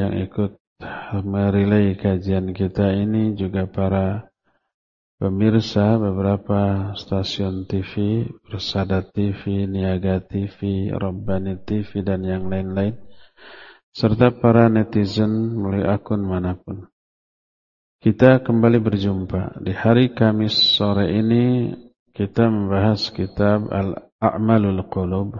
yang ikut merilai kajian kita ini juga para pemirsa beberapa stasiun TV, Persada TV, Niaga TV, Robbani TV dan yang lain-lain serta para netizen melalui akun mana pun. Kita kembali berjumpa di hari Kamis sore ini kita membahas kitab Al-A'malul Qulub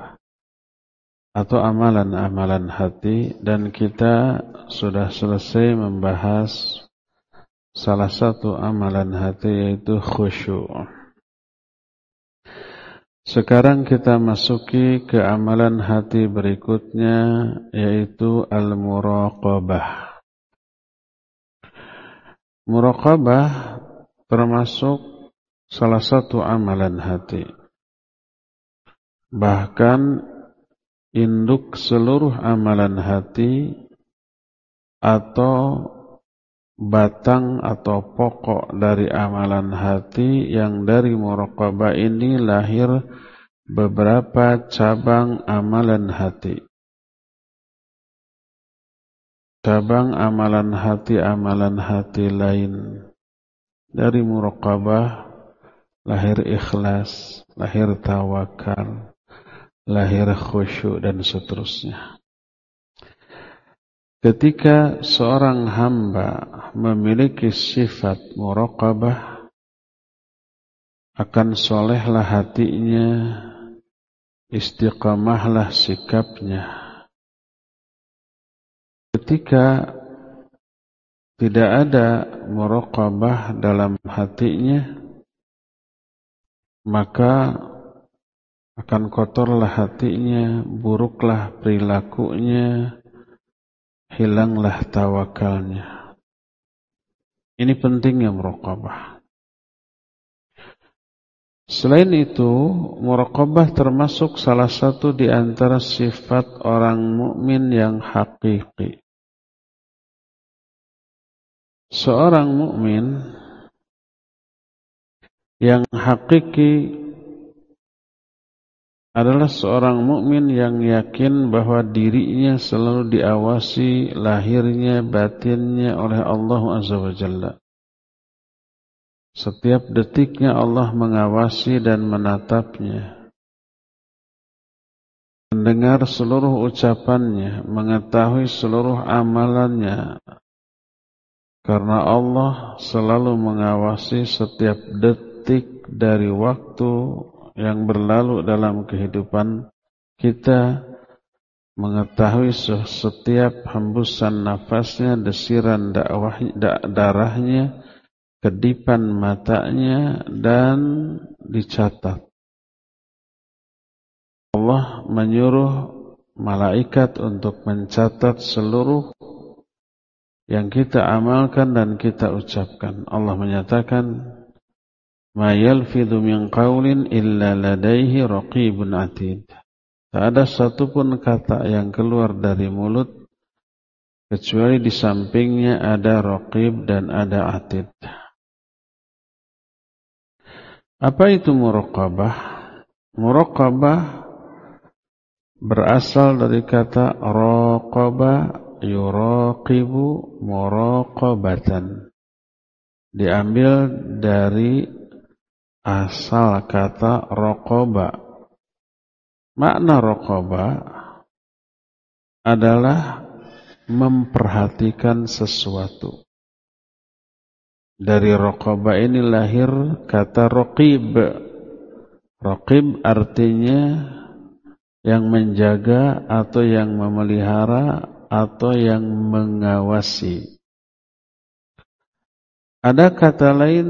atau amalan-amalan hati dan kita sudah selesai membahas salah satu amalan hati yaitu khusyuk. Sekarang kita masuki ke amalan hati berikutnya yaitu al-muraqabah. Muraqabah termasuk salah satu amalan hati. Bahkan induk seluruh amalan hati atau batang atau pokok dari amalan hati yang dari muraqabah ini lahir beberapa cabang amalan hati. Cabang amalan hati amalan hati lain dari muraqabah lahir ikhlas, lahir tawakal, lahir khusyuk dan seterusnya. Ketika seorang hamba memiliki sifat muraqabah akan solehlah hatinya, istiqamahlah sikapnya. Ketika tidak ada muraqabah dalam hatinya, maka akan kotorlah hatinya, buruklah perilakunya, hilanglah tawakalnya. Ini pentingnya muraqabah. Selain itu, muraqabah termasuk salah satu di antara sifat orang mukmin yang hakiki. Seorang mukmin yang hakiki adalah seorang mukmin yang yakin bahwa dirinya selalu diawasi lahirnya batinnya oleh Allah Azza wa Jalla. Setiap detiknya Allah mengawasi dan menatapnya. Mendengar seluruh ucapannya, mengetahui seluruh amalannya. Karena Allah selalu mengawasi setiap detik dari waktu yang berlalu dalam kehidupan kita mengetahui setiap hembusan nafasnya, desiran dakwah, darahnya, kedipan matanya dan dicatat. Allah menyuruh malaikat untuk mencatat seluruh yang kita amalkan dan kita ucapkan. Allah menyatakan ma yalfidhu min qawlin illa ladaihi raqibun atid. Tak ada satupun kata yang keluar dari mulut kecuali di sampingnya ada raqib dan ada atid. Apa itu muraqabah? Muraqabah berasal dari kata raqaba yuraqibu muraqabatan. Diambil dari asal kata rokoba. Makna rokoba adalah memperhatikan sesuatu. Dari rokoba ini lahir kata rokib. Rokib artinya yang menjaga atau yang memelihara atau yang mengawasi. Ada kata lain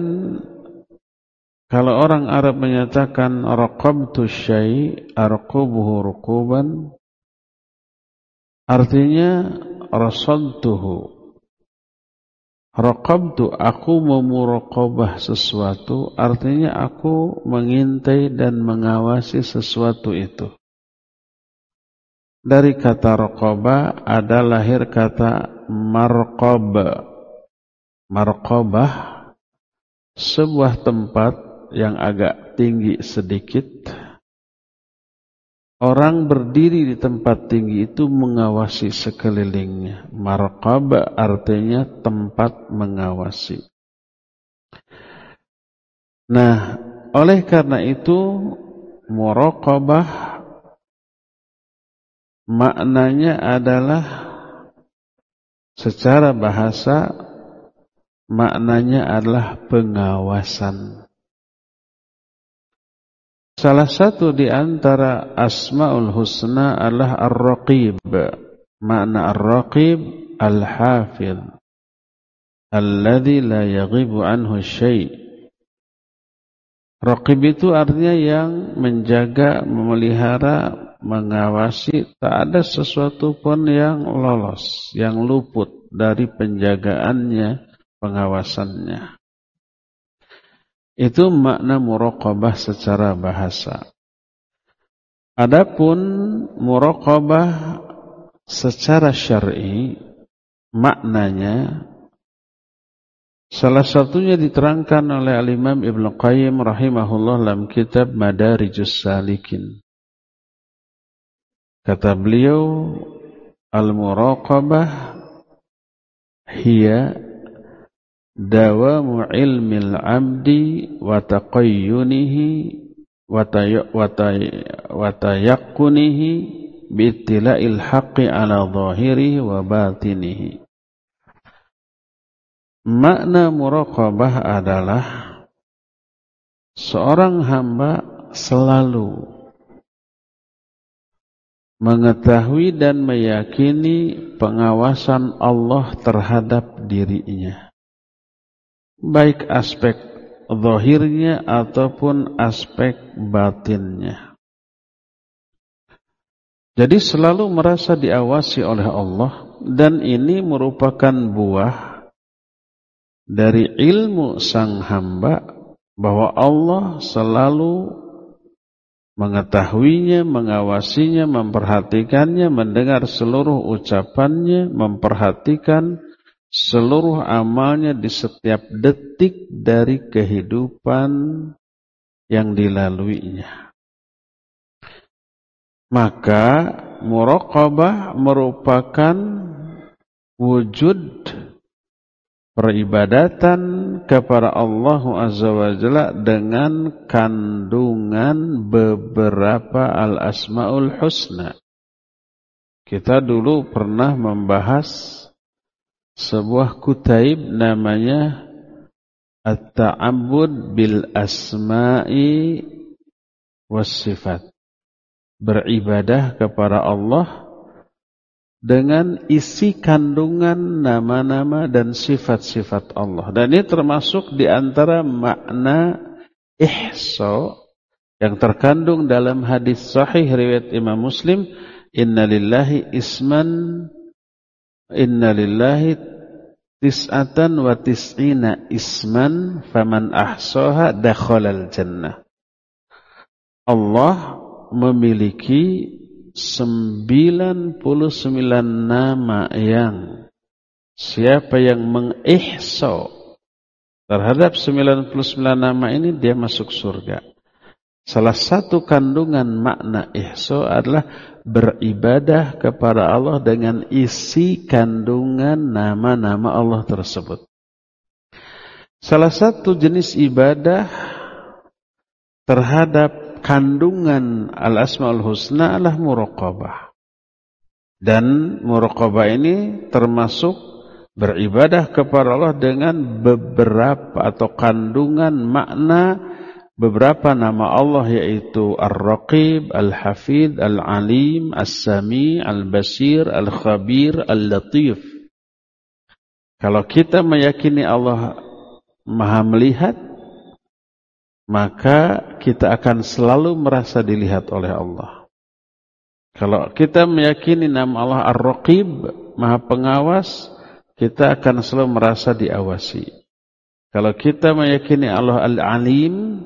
kalau orang Arab menyatakan raqabtu syai' arqubuhu rukuban artinya rasadtuhu. Raqabtu aku memuraqabah sesuatu artinya aku mengintai dan mengawasi sesuatu itu. Dari kata raqaba ada lahir kata marqab. Marqabah sebuah tempat yang agak tinggi sedikit Orang berdiri di tempat tinggi itu mengawasi sekelilingnya. Marqabah artinya tempat mengawasi. Nah, oleh karena itu muraqabah maknanya adalah secara bahasa maknanya adalah pengawasan. Salah satu di antara Asmaul Husna adalah Ar-Raqib. Makna Ar-Raqib Al-Hafidh. Alladhi la yaghibu anhu syai' Raqib itu artinya yang menjaga, memelihara, mengawasi. Tak ada sesuatu pun yang lolos, yang luput dari penjagaannya, pengawasannya. Itu makna muraqabah secara bahasa. Adapun muraqabah secara syar'i maknanya salah satunya diterangkan oleh Al-Imam Ibnu Qayyim rahimahullah dalam kitab Madarijus Salikin. Kata beliau al-muraqabah hiya dawamu ilmil abdi wa taqayyunihi wa tayaqqunihi biittila'il haqqi ala zahirihi wa batinihi makna muraqabah adalah seorang hamba selalu mengetahui dan meyakini pengawasan Allah terhadap dirinya baik aspek zahirnya ataupun aspek batinnya. Jadi selalu merasa diawasi oleh Allah dan ini merupakan buah dari ilmu sang hamba bahwa Allah selalu mengetahuinya, mengawasinya, memperhatikannya, mendengar seluruh ucapannya, memperhatikan seluruh amalnya di setiap detik dari kehidupan yang dilaluinya. Maka muraqabah merupakan wujud peribadatan kepada Allah Azza wa Jalla dengan kandungan beberapa al-asmaul husna. Kita dulu pernah membahas sebuah kutaib namanya At-Ta'abbud bil Asma'i was Sifat. Beribadah kepada Allah dengan isi kandungan nama-nama dan sifat-sifat Allah. Dan ini termasuk di antara makna ihsa yang terkandung dalam hadis sahih riwayat Imam Muslim, "Inna lillahi isman Inna lillahi tis'atan wa tis'ina isman faman ahsoha dakhalal jannah. Allah memiliki 99 nama yang siapa yang mengihsa terhadap 99 nama ini dia masuk surga. Salah satu kandungan makna ihsa adalah beribadah kepada Allah dengan isi kandungan nama-nama Allah tersebut. Salah satu jenis ibadah terhadap kandungan al-asma'ul husna adalah muraqabah. Dan muraqabah ini termasuk beribadah kepada Allah dengan beberapa atau kandungan makna beberapa nama Allah yaitu Ar-Raqib, Al-Hafid, Al-Alim, As-Sami, Al-Basir, Al-Khabir, Al-Latif. Kalau kita meyakini Allah Maha melihat, maka kita akan selalu merasa dilihat oleh Allah. Kalau kita meyakini nama Allah Ar-Raqib, Maha Pengawas, kita akan selalu merasa diawasi. Kalau kita meyakini Allah Al-Alim,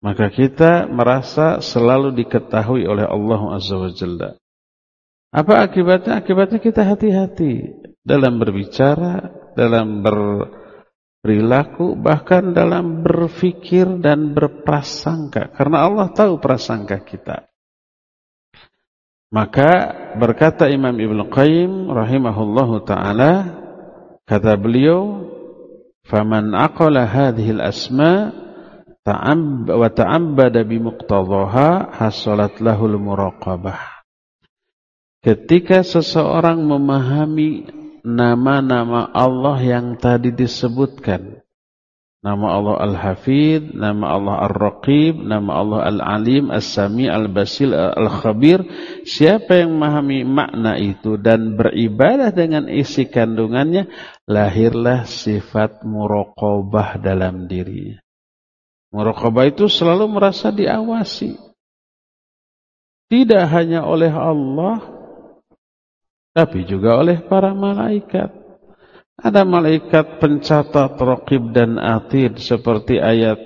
maka kita merasa selalu diketahui oleh Allah Azza wa Jalla. Apa akibatnya? Akibatnya kita hati-hati dalam berbicara, dalam berperilaku, bahkan dalam berfikir dan berprasangka. Karena Allah tahu prasangka kita. Maka berkata Imam Ibn Qayyim rahimahullahu taala kata beliau faman aqala hadhihi al-asma wa ta'abbada bi muqtadhaha hasalat lahul muraqabah Ketika seseorang memahami nama-nama Allah yang tadi disebutkan Nama Allah Al-Hafid, nama Allah Ar-Raqib, nama Allah Al-Alim, As-Sami, Al-Basil, Al-Khabir. Siapa yang memahami makna itu dan beribadah dengan isi kandungannya, lahirlah sifat muraqabah dalam dirinya. Muraqabah itu selalu merasa diawasi. Tidak hanya oleh Allah, tapi juga oleh para malaikat. Ada malaikat pencatat raqib dan atid seperti ayat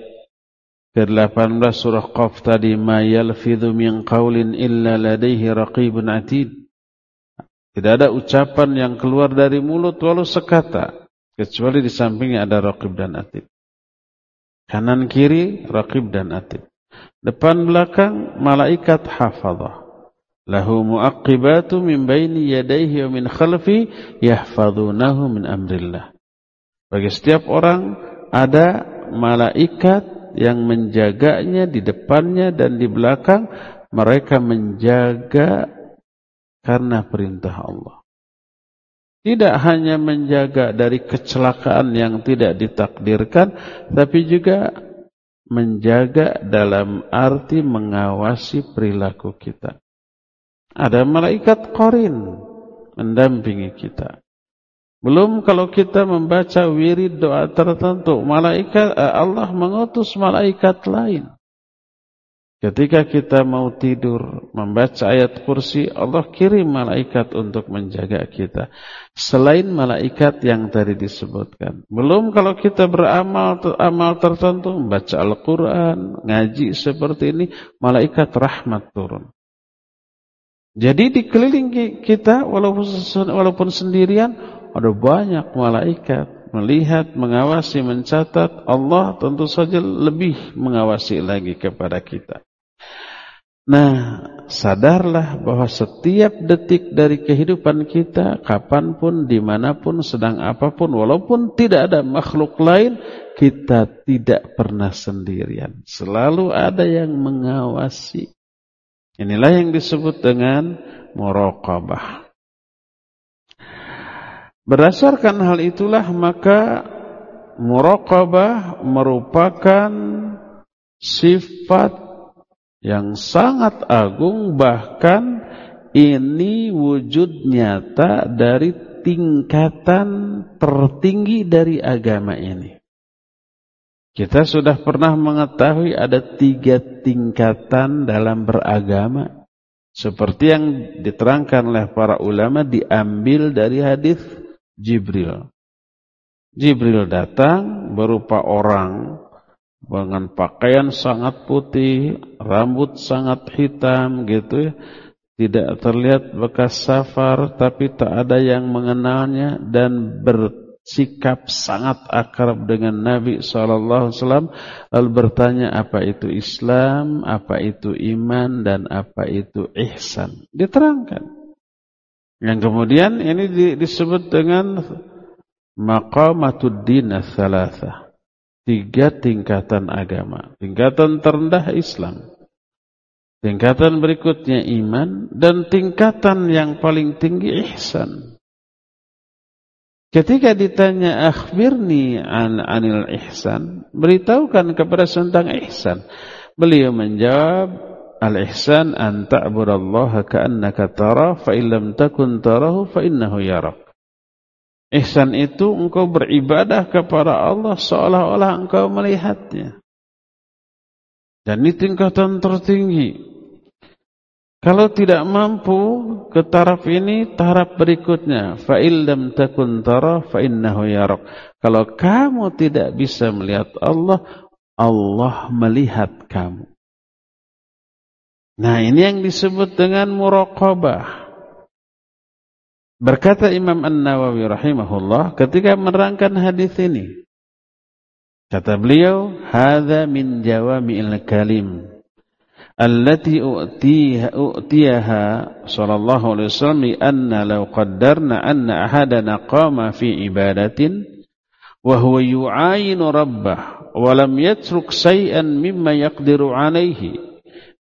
ke-18 surah Qaf tadi ma yalfidhu min qaulin illa ladaihi raqibun atid. Tidak ada ucapan yang keluar dari mulut walau sekata kecuali di sampingnya ada raqib dan atid. Kanan kiri raqib dan atid. Depan belakang malaikat hafazah. Lahu muaqqibatu min baini yadayhi wa min khalfi min amrillah. Bagi setiap orang ada malaikat yang menjaganya di depannya dan di belakang. Mereka menjaga karena perintah Allah. Tidak hanya menjaga dari kecelakaan yang tidak ditakdirkan, tapi juga menjaga dalam arti mengawasi perilaku kita. Ada malaikat korin mendampingi kita. Belum kalau kita membaca wirid doa tertentu, malaikat eh, Allah mengutus malaikat lain. Ketika kita mau tidur membaca ayat kursi, Allah kirim malaikat untuk menjaga kita. Selain malaikat yang tadi disebutkan. Belum kalau kita beramal amal tertentu, membaca Al-Quran, ngaji seperti ini, malaikat rahmat turun. Jadi di keliling kita walaupun walaupun sendirian ada banyak malaikat melihat, mengawasi, mencatat. Allah tentu saja lebih mengawasi lagi kepada kita. Nah, sadarlah bahwa setiap detik dari kehidupan kita, kapan pun, di mana pun, sedang apa pun, walaupun tidak ada makhluk lain, kita tidak pernah sendirian. Selalu ada yang mengawasi. Inilah yang disebut dengan muraqabah. Berdasarkan hal itulah maka muraqabah merupakan sifat yang sangat agung bahkan ini wujud nyata dari tingkatan tertinggi dari agama ini. Kita sudah pernah mengetahui ada tiga tingkatan dalam beragama. Seperti yang diterangkan oleh para ulama diambil dari hadis Jibril. Jibril datang berupa orang dengan pakaian sangat putih, rambut sangat hitam gitu ya. Tidak terlihat bekas safar tapi tak ada yang mengenalnya dan ber sikap sangat akrab dengan Nabi SAW lalu bertanya apa itu Islam, apa itu iman dan apa itu ihsan. Diterangkan. Yang kemudian ini disebut dengan maqamatud din thalatha. Tiga tingkatan agama. Tingkatan terendah Islam. Tingkatan berikutnya iman dan tingkatan yang paling tinggi ihsan. Ketika ditanya akhbirni an anil ihsan, beritahukan kepada tentang ihsan. Beliau menjawab, al-ihsan an ta'budallaha ka'annaka tara fa illam takun tarahu fa innahu yarak. Ihsan itu engkau beribadah kepada Allah seolah-olah engkau melihatnya. Dan ini tingkatan tertinggi. Kalau tidak mampu ke taraf ini, taraf berikutnya. Fa'il lam takun tara fa'innahu yarak. Kalau kamu tidak bisa melihat Allah, Allah melihat kamu. Nah ini yang disebut dengan muraqabah. Berkata Imam An-Nawawi rahimahullah ketika menerangkan hadis ini. Kata beliau, "Hadza min jawami'il kalim allati u'tiha u'tiyaha sallallahu alaihi wasallam anna law qaddarna anna ahadana qama fi ibadatin wa huwa yu'ayinu rabbah wa lam yatruk shay'an mimma yaqdiru alaihi."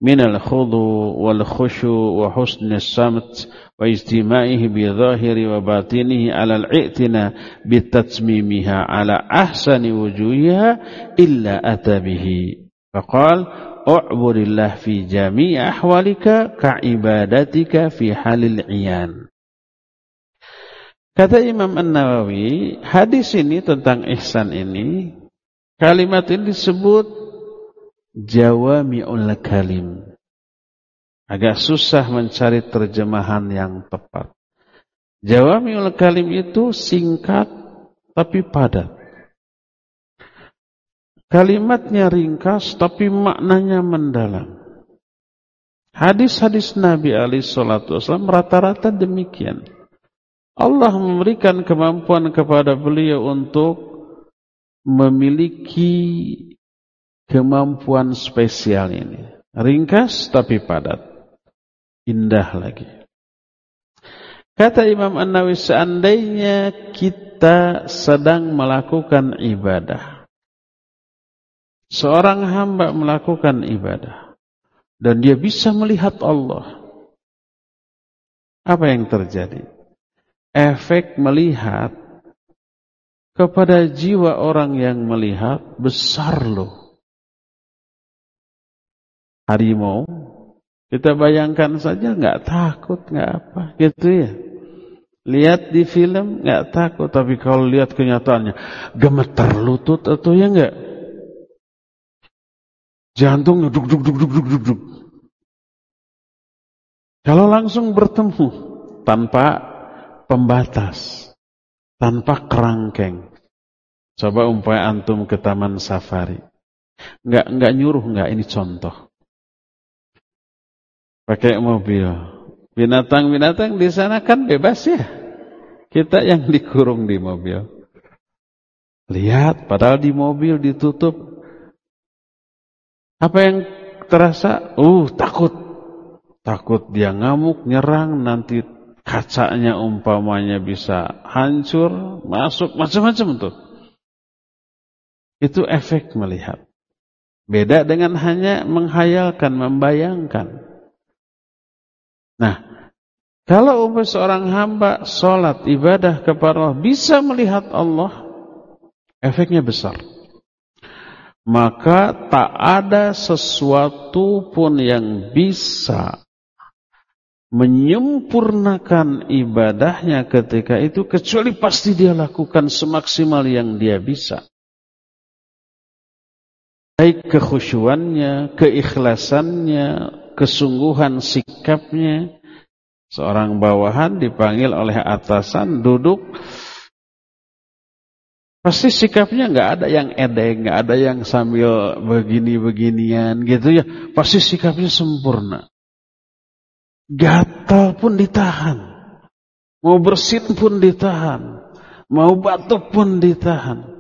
من الخضوع والخشوع وحسن الصمت واجتماعه بظاهر وباطنه على الاعتناء بتتميمها على أحسن وجوهها إلا أتى به. فقال أعبد الله في جميع أحوالك كعبادتك في حال العيان. Kata Imam An-Nawawi, hadis ini tentang ihsan ini, kalimat ini disebut jawami'ul kalim. Agak susah mencari terjemahan yang tepat. Jawami'ul kalim itu singkat tapi padat. Kalimatnya ringkas tapi maknanya mendalam. Hadis-hadis Nabi alaihi wasallam rata-rata demikian. Allah memberikan kemampuan kepada beliau untuk memiliki kemampuan spesial ini. Ringkas tapi padat. Indah lagi. Kata Imam An-Nawawi seandainya kita sedang melakukan ibadah. Seorang hamba melakukan ibadah. Dan dia bisa melihat Allah. Apa yang terjadi? efek melihat kepada jiwa orang yang melihat besar loh. Harimau, kita bayangkan saja nggak takut, nggak apa, gitu ya. Lihat di film nggak takut, tapi kalau lihat kenyataannya gemeter lutut atau ya nggak? Jantung duk duk duk duk duk duk duk. Kalau langsung bertemu tanpa pembatas tanpa kerangkeng. Coba umpamanya antum ke taman safari. Enggak enggak nyuruh enggak ini contoh. Pakai mobil. Binatang-binatang di sana kan bebas ya. Kita yang dikurung di mobil. Lihat, padahal di mobil ditutup. Apa yang terasa? Uh, takut. Takut dia ngamuk, nyerang, nanti kacanya umpamanya bisa hancur, masuk macam-macam tuh. Itu efek melihat. Beda dengan hanya menghayalkan, membayangkan. Nah, kalau umpamanya seorang hamba sholat ibadah kepada Allah bisa melihat Allah, efeknya besar. Maka tak ada sesuatu pun yang bisa menyempurnakan ibadahnya ketika itu kecuali pasti dia lakukan semaksimal yang dia bisa. Baik kekhusyuannya, keikhlasannya, kesungguhan sikapnya. Seorang bawahan dipanggil oleh atasan duduk Pasti sikapnya nggak ada yang edeng, nggak ada yang sambil begini-beginian gitu ya. Pasti sikapnya sempurna. Gatal pun ditahan. Mau bersin pun ditahan. Mau batuk pun ditahan.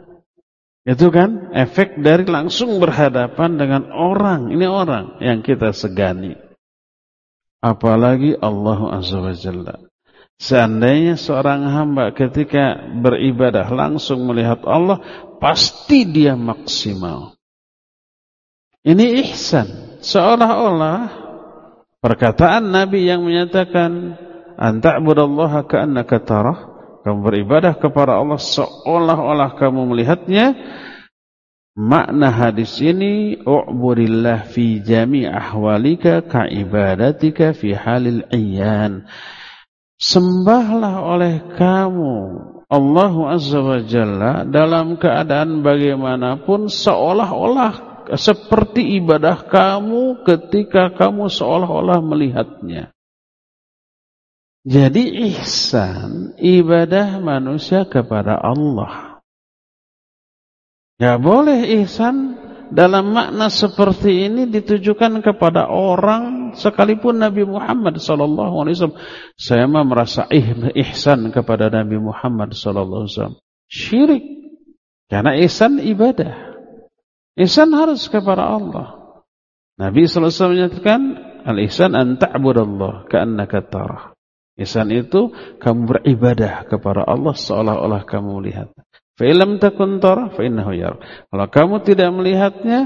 Itu kan efek dari langsung berhadapan dengan orang. Ini orang yang kita segani. Apalagi Allah Azza wa Jalla. Seandainya seorang hamba ketika beribadah langsung melihat Allah, pasti dia maksimal. Ini ihsan. Seolah-olah Perkataan Nabi yang menyatakan anta'budallaha ka'annaka tarah, kamu beribadah kepada Allah seolah-olah kamu melihatnya. Makna hadis ini u'burillah fi jami' ahwalika ka'ibadatika fi halil iyan. Sembahlah oleh kamu Allah Azza wa Jalla dalam keadaan bagaimanapun seolah-olah seperti ibadah kamu ketika kamu seolah-olah melihatnya. Jadi ihsan ibadah manusia kepada Allah. Ya boleh ihsan dalam makna seperti ini ditujukan kepada orang sekalipun Nabi Muhammad wasallam. Saya mah merasa ihsan kepada Nabi Muhammad wasallam. Syirik. Karena ihsan ibadah. Ihsan harus kepada Allah. Nabi SAW menyatakan, Al-ihsan an ta'budallah ka'annaka tarah. Ihsan itu kamu beribadah kepada Allah seolah-olah kamu melihat. Fa'ilam takun tarah fa'innahu yar. Kalau kamu tidak melihatnya,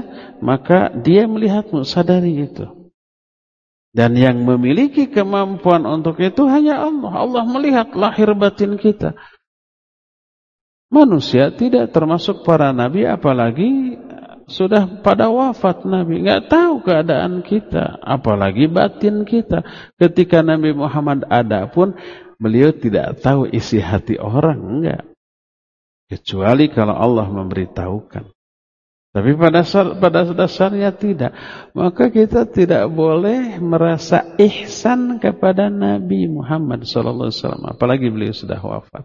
maka dia melihatmu, sadari itu. Dan yang memiliki kemampuan untuk itu hanya Allah. Allah melihat lahir batin kita. Manusia tidak termasuk para nabi apalagi sudah pada wafat Nabi, nggak tahu keadaan kita, apalagi batin kita. Ketika Nabi Muhammad ada pun, beliau tidak tahu isi hati orang, enggak. Kecuali kalau Allah memberitahukan. Tapi pada pada dasarnya tidak. Maka kita tidak boleh merasa ihsan kepada Nabi Muhammad SAW. Apalagi beliau sudah wafat.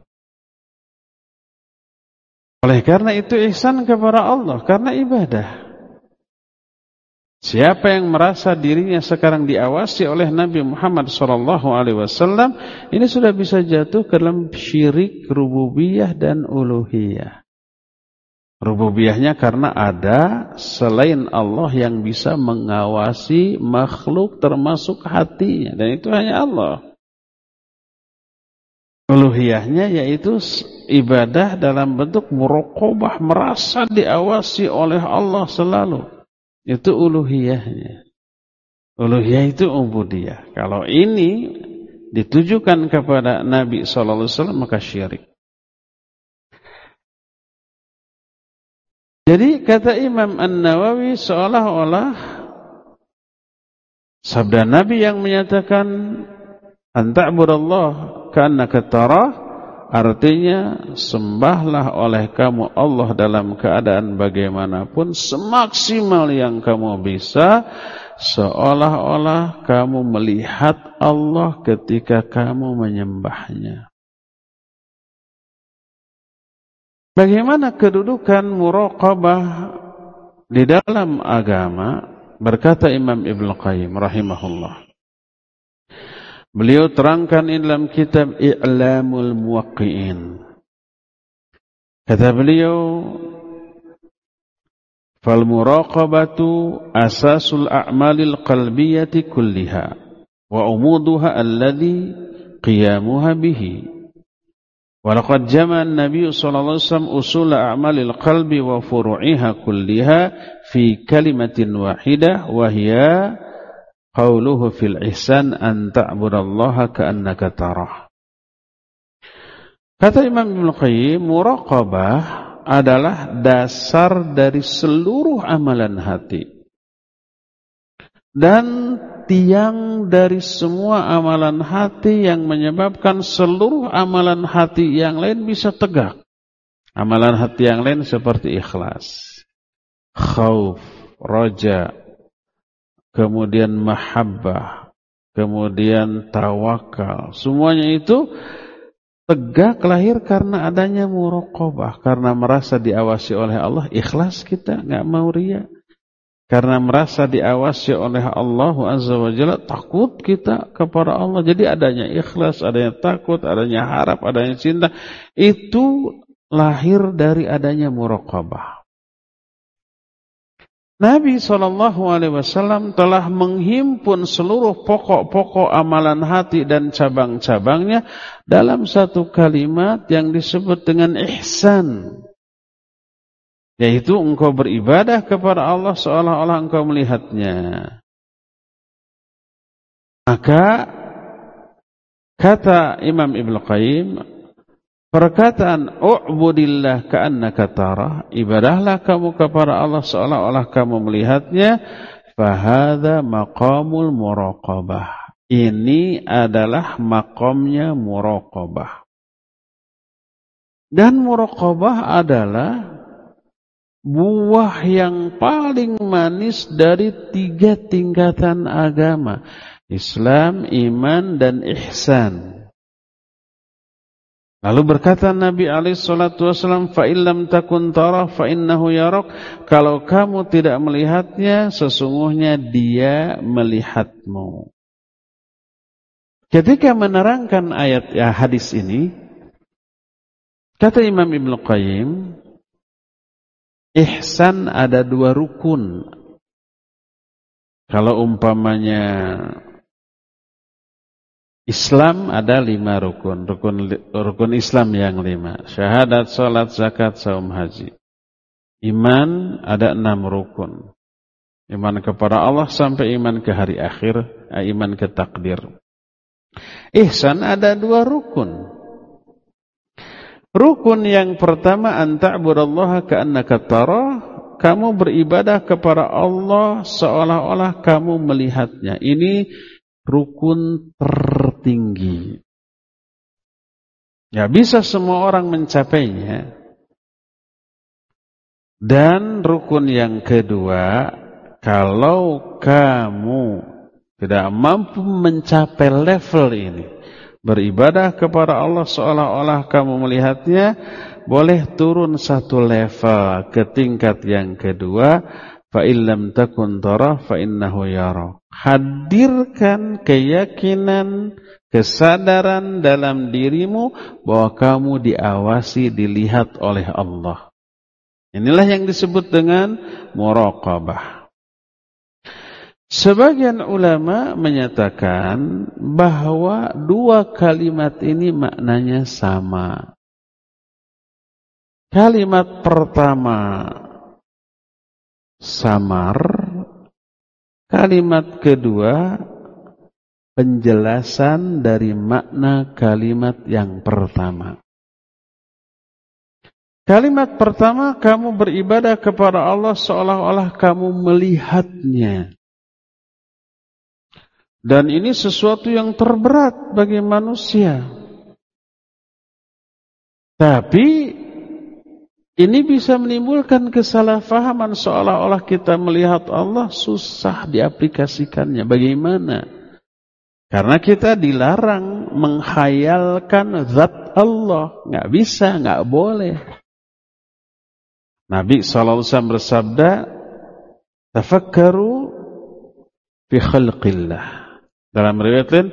Oleh karena itu ihsan kepada Allah karena ibadah. Siapa yang merasa dirinya sekarang diawasi oleh Nabi Muhammad SAW, ini sudah bisa jatuh ke dalam syirik rububiyah dan uluhiyah. Rububiyahnya karena ada selain Allah yang bisa mengawasi makhluk termasuk hatinya. Dan itu hanya Allah. Uluhiyahnya yaitu ibadah dalam bentuk murokobah, merasa diawasi oleh Allah selalu. Itu uluhiyahnya. Uluhiyah itu ubudiyah. Kalau ini ditujukan kepada Nabi SAW maka syirik. Jadi kata Imam An-Nawawi seolah-olah sabda Nabi yang menyatakan anta'budallah ka'annaka tarah artinya sembahlah oleh kamu Allah dalam keadaan bagaimanapun semaksimal yang kamu bisa seolah-olah kamu melihat Allah ketika kamu menyembahnya. Bagaimana kedudukan muraqabah di dalam agama? Berkata Imam Ibn Qayyim rahimahullah. Beliau terangkan ini dalam kitab I'lamul Muwaqqi'in. Kata beliau, "Fal muraqabatu asasul a'malil qalbiyati kulliha wa umuduha alladhi qiyamuha bihi." ولقد جمع النبي صلى الله عليه وسلم أصول أعمال القلب وفروعها كلها في كلمة واحدة وهي Qauluhu fil ihsan an ta'budallaha ka'annaka tarah. Kata Imam Ibnu Qayyim, muraqabah adalah dasar dari seluruh amalan hati. Dan tiang dari semua amalan hati yang menyebabkan seluruh amalan hati yang lain bisa tegak. Amalan hati yang lain seperti ikhlas, khauf, roja, kemudian mahabbah, kemudian tawakal. Semuanya itu tegak lahir karena adanya muraqabah, karena merasa diawasi oleh Allah, ikhlas kita, nggak mau ria. Karena merasa diawasi oleh Allah Azza wa Jalla, takut kita kepada Allah. Jadi adanya ikhlas, adanya takut, adanya harap, adanya cinta. Itu lahir dari adanya muraqabah. Nabi SAW telah menghimpun seluruh pokok-pokok amalan hati dan cabang-cabangnya dalam satu kalimat yang disebut dengan ihsan. Yaitu engkau beribadah kepada Allah seolah-olah engkau melihatnya. Maka kata Imam Ibn Qayyim Perkataan u'budillah ka'annaka tarah, ibadahlah kamu kepada Allah seolah-olah kamu melihatnya, fahadha maqamul muraqabah. Ini adalah makamnya muraqabah. Dan muraqabah adalah buah yang paling manis dari tiga tingkatan agama. Islam, iman, dan ihsan. Lalu berkata Nabi alaihi wasallam, "Fa illam takun tarah fa innahu yarak." Kalau kamu tidak melihatnya, sesungguhnya dia melihatmu. Ketika menerangkan ayat ya, hadis ini, kata Imam Ibnu Qayyim, ihsan ada dua rukun. Kalau umpamanya Islam ada lima rukun. Rukun rukun Islam yang lima. Syahadat, salat, zakat, saum, haji. Iman ada enam rukun. Iman kepada Allah sampai iman ke hari akhir, eh, iman ke takdir. Ihsan ada dua rukun. Rukun yang pertama anta'budallaha ka'annaka tarah, kamu beribadah kepada Allah seolah-olah kamu melihatnya. Ini rukun tertinggi. Ya bisa semua orang mencapainya. Dan rukun yang kedua, kalau kamu tidak mampu mencapai level ini, beribadah kepada Allah seolah-olah kamu melihatnya, boleh turun satu level ke tingkat yang kedua, fa illam takun tara. Hadirkan keyakinan, kesadaran dalam dirimu bahwa kamu diawasi, dilihat oleh Allah. Inilah yang disebut dengan muraqabah. Sebagian ulama menyatakan bahwa dua kalimat ini maknanya sama. Kalimat pertama samar, kalimat kedua penjelasan dari makna kalimat yang pertama. Kalimat pertama, kamu beribadah kepada Allah seolah-olah kamu melihatnya. Dan ini sesuatu yang terberat bagi manusia. Tapi ini bisa menimbulkan kesalahpahaman seolah-olah kita melihat Allah susah diaplikasikannya. Bagaimana? Karena kita dilarang menghayalkan zat Allah. Nggak bisa, nggak boleh. Nabi SAW bersabda, Tafakkaru fi khalqillah. Dalam riwayat lain,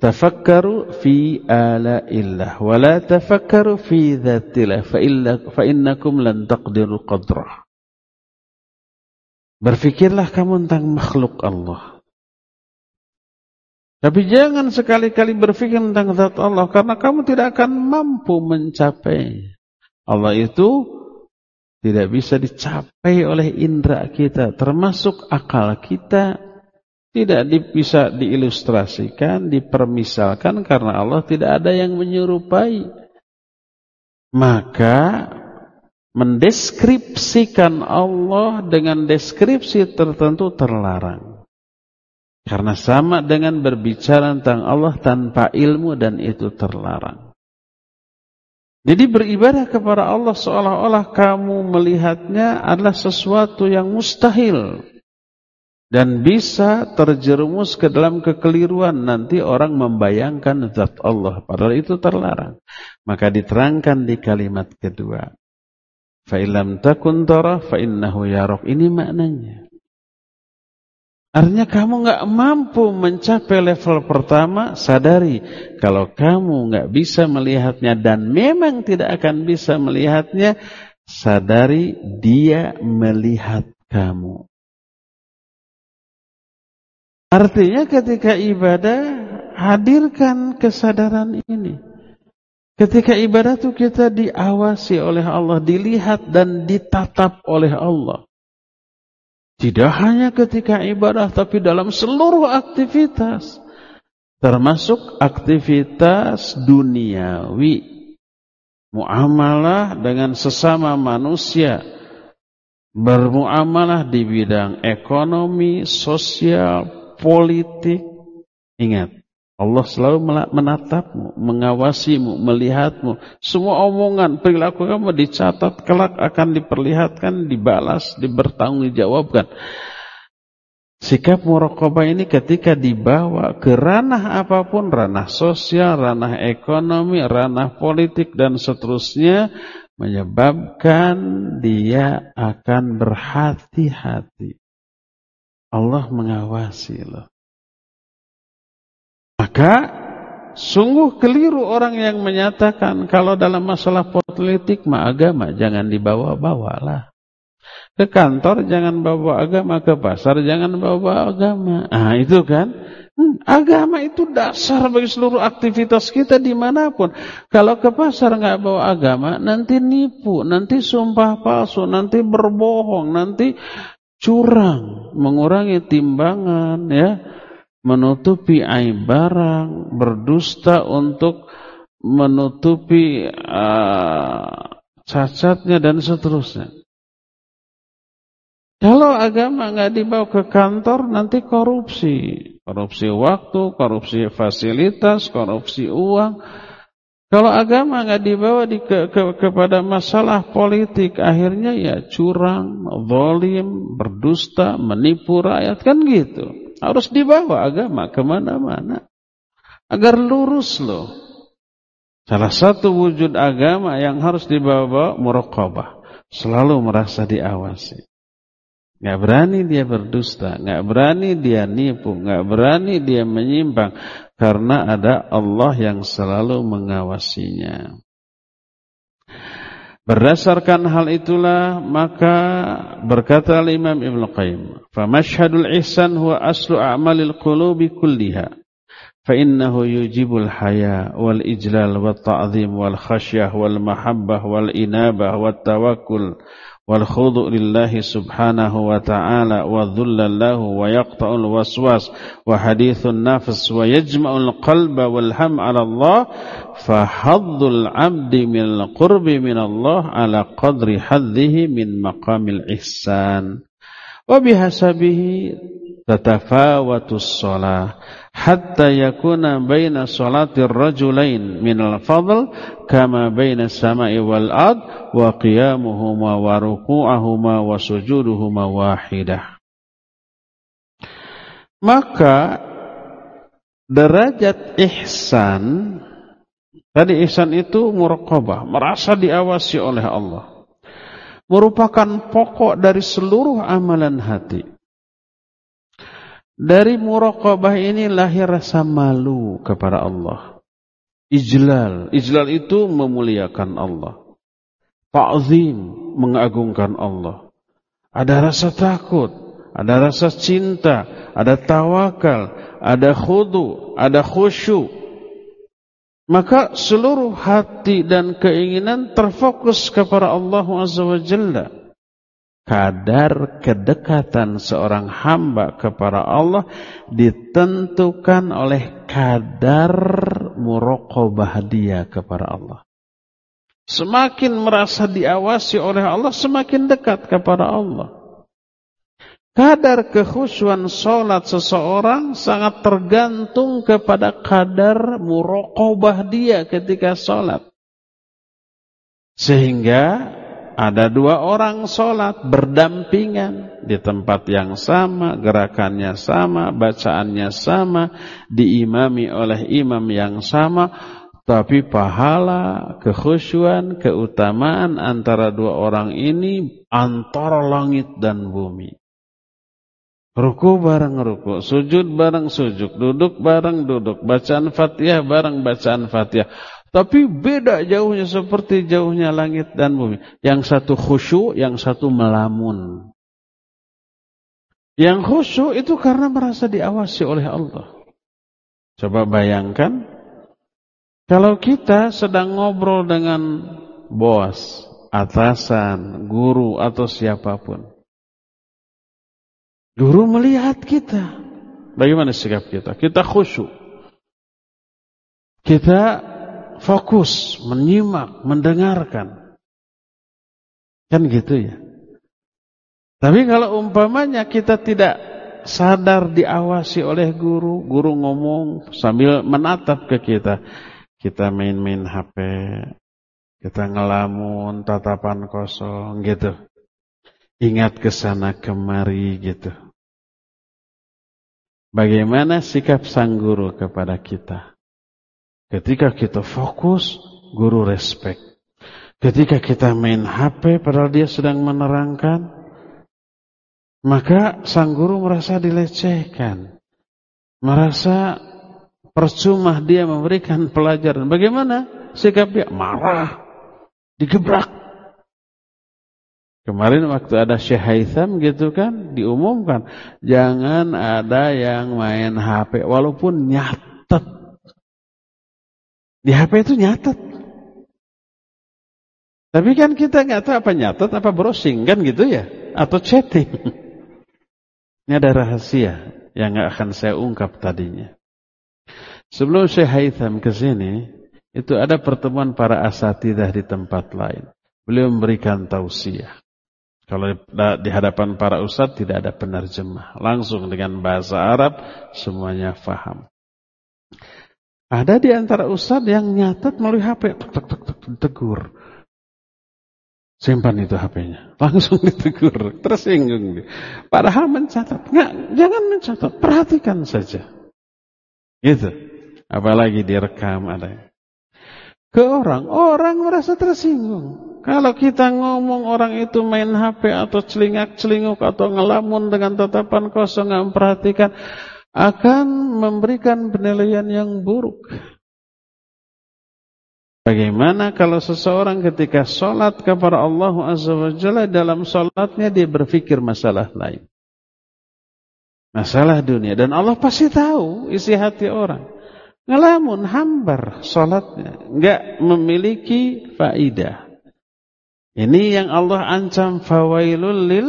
Tafakkaru fi ala'illah. Wa la tafakkaru fi dhatillah. Fa innakum lan taqdiru qadrah. Berfikirlah kamu tentang makhluk Allah. Tapi jangan sekali-kali berfikir tentang zat Allah. Karena kamu tidak akan mampu mencapai. Allah itu tidak bisa dicapai oleh indera kita, termasuk akal kita, tidak bisa diilustrasikan, dipermisalkan karena Allah tidak ada yang menyerupai. Maka mendeskripsikan Allah dengan deskripsi tertentu terlarang. Karena sama dengan berbicara tentang Allah tanpa ilmu dan itu terlarang. Jadi beribadah kepada Allah seolah-olah kamu melihatnya adalah sesuatu yang mustahil. Dan bisa terjerumus ke dalam kekeliruan. Nanti orang membayangkan zat Allah. Padahal itu terlarang. Maka diterangkan di kalimat kedua. Fa'ilam takun tara fa'innahu yarok. Ini maknanya. Artinya kamu nggak mampu mencapai level pertama, sadari kalau kamu nggak bisa melihatnya dan memang tidak akan bisa melihatnya, sadari dia melihat kamu. Artinya ketika ibadah hadirkan kesadaran ini. Ketika ibadah itu kita diawasi oleh Allah, dilihat dan ditatap oleh Allah. Tidak hanya ketika ibadah, tapi dalam seluruh aktivitas. Termasuk aktivitas duniawi. Muamalah dengan sesama manusia. Bermuamalah di bidang ekonomi, sosial, politik. Ingat, Allah selalu menatapmu, mengawasimu, melihatmu. Semua omongan, perilaku kamu dicatat, kelak akan diperlihatkan, dibalas, dibertanggungjawabkan. Sikap muraqabah ini ketika dibawa ke ranah apa pun, ranah sosial, ranah ekonomi, ranah politik, dan seterusnya, menyebabkan dia akan berhati-hati. Allah mengawasi loh. Maka sungguh keliru orang yang menyatakan kalau dalam masalah politik mah agama jangan dibawa-bawalah. Ke kantor jangan bawa agama, ke pasar jangan bawa agama. Ah itu kan. Hmm, agama itu dasar bagi seluruh aktivitas kita di mana pun. Kalau ke pasar nggak bawa agama, nanti nipu, nanti sumpah palsu, nanti berbohong, nanti curang, mengurangi timbangan, ya, menutupi aib barang, berdusta untuk menutupi uh, cacatnya dan seterusnya. Kalau agama nggak dibawa ke kantor, nanti korupsi. Korupsi waktu, korupsi fasilitas, korupsi uang. Kalau agama nggak dibawa di, ke, ke, kepada masalah politik, akhirnya ya curang, zalim, berdusta, menipu rakyat, kan gitu. Harus dibawa agama ke mana-mana. Agar lurus loh. Salah satu wujud agama yang harus dibawa muraqabah. Selalu merasa diawasi. Nggak berani dia berdusta, nggak berani dia nipu, nggak berani dia menyimpang karena ada Allah yang selalu mengawasinya. Berdasarkan hal itulah maka berkata Imam Ibn Qayyim, "Famashhadul ihsan huwa aslu a'malil qulubi kulliha." فإنه يجيب الحياء والإجلال والتعظيم والخشية والمحبة والإنابة والتوكل والخضوع لله سبحانه وتعالى والذل له ويقطع الوسواس وحديث النفس ويجمع القلب والهم على الله فحظ العبد من القرب من الله على قدر حظه من مقام الإحسان. وبحسبه تتفاوت الصلاة. hatta yakuna baina salatir rajulain minal fadl kama baina samai wal ard wa qiyamuhuma wa ruku'ahuma wa sujuduhuma wahidah. Maka derajat ihsan tadi ihsan itu muraqabah merasa diawasi oleh Allah. Merupakan pokok dari seluruh amalan hati dari muraqabah ini lahir rasa malu kepada Allah. Ijlal. Ijlal itu memuliakan Allah. Ta'zim, mengagungkan Allah. Ada rasa takut, ada rasa cinta, ada tawakal, ada khudu, ada khusyuk. Maka seluruh hati dan keinginan terfokus kepada Allah Azza wa Jalla kadar kedekatan seorang hamba kepada Allah ditentukan oleh kadar muraqabah dia kepada Allah. Semakin merasa diawasi oleh Allah, semakin dekat kepada Allah. Kadar kekhusyuan solat seseorang sangat tergantung kepada kadar muraqabah dia ketika solat. Sehingga ada dua orang sholat berdampingan di tempat yang sama, gerakannya sama, bacaannya sama, diimami oleh imam yang sama, tapi pahala, kekhusyuan, keutamaan antara dua orang ini antara langit dan bumi. Ruku bareng ruku, sujud bareng sujud, duduk bareng duduk, bacaan fatihah bareng bacaan fatihah. Tapi beda jauhnya seperti jauhnya langit dan bumi. Yang satu khusyuk, yang satu melamun. Yang khusyuk itu karena merasa diawasi oleh Allah. Coba bayangkan, kalau kita sedang ngobrol dengan bos, atasan, guru, atau siapa pun. Guru melihat kita. Bagaimana sikap kita? Kita khusyuk. Kita fokus, menyimak, mendengarkan. Kan gitu ya. Tapi kalau umpamanya kita tidak sadar diawasi oleh guru, guru ngomong sambil menatap ke kita. Kita main-main HP, kita ngelamun, tatapan kosong gitu. Ingat ke sana kemari gitu. Bagaimana sikap sang guru kepada kita? Ketika kita fokus, guru respect. Ketika kita main HP padahal dia sedang menerangkan, maka sang guru merasa dilecehkan. Merasa percuma dia memberikan pelajaran. Bagaimana sikap dia? Marah, digebrak. Kemarin waktu ada Syekh Haitham gitu kan diumumkan jangan ada yang main HP walaupun nyatet. Di HP itu nyatet. Tapi kan kita nggak tahu apa nyatet apa browsing kan gitu ya atau chatting. Ini ada rahasia yang nggak akan saya ungkap tadinya. Sebelum Syekh Haitham ke sini, itu ada pertemuan para asatidah di tempat lain. Beliau memberikan tausiah. Kalau di hadapan para ustadz tidak ada penerjemah. Langsung dengan bahasa Arab semuanya faham. Ada di antara ustadz yang nyatet melalui HP. Tuk, tuk, tuk, tegur. Simpan itu HP-nya. Langsung ditegur. Tersinggung. Padahal mencatat. Nggak, jangan mencatat. Perhatikan saja. Gitu. Apalagi direkam ada. Ke orang. Orang merasa tersinggung. Kalau kita ngomong orang itu main HP atau celingak-celinguk atau ngelamun dengan tatapan kosong nggak memperhatikan akan memberikan penilaian yang buruk. Bagaimana kalau seseorang ketika sholat kepada Allah Azza wa Jalla dalam sholatnya dia berpikir masalah lain. Masalah dunia. Dan Allah pasti tahu isi hati orang. Ngelamun, hambar sholatnya. Nggak memiliki faidah. Ini yang Allah ancam fawailul lil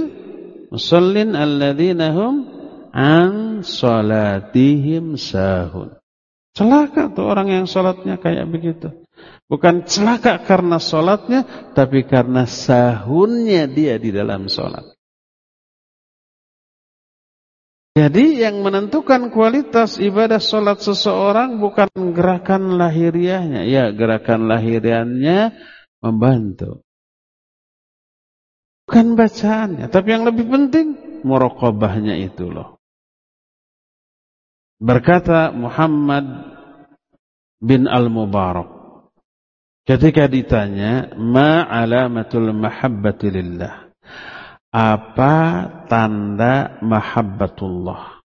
musallin alladzina hum an salatihim sahun. Celaka tuh orang yang salatnya kayak begitu. Bukan celaka karena salatnya, tapi karena sahunnya dia di dalam salat. Jadi yang menentukan kualitas ibadah salat seseorang bukan gerakan lahiriahnya. Ya, gerakan lahiriannya membantu. Bukan bacaannya, tapi yang lebih penting muraqabahnya itu loh. Berkata Muhammad bin Al-Mubarak ketika ditanya, "Ma alamatul mahabbati lillah?" Apa tanda mahabbatullah?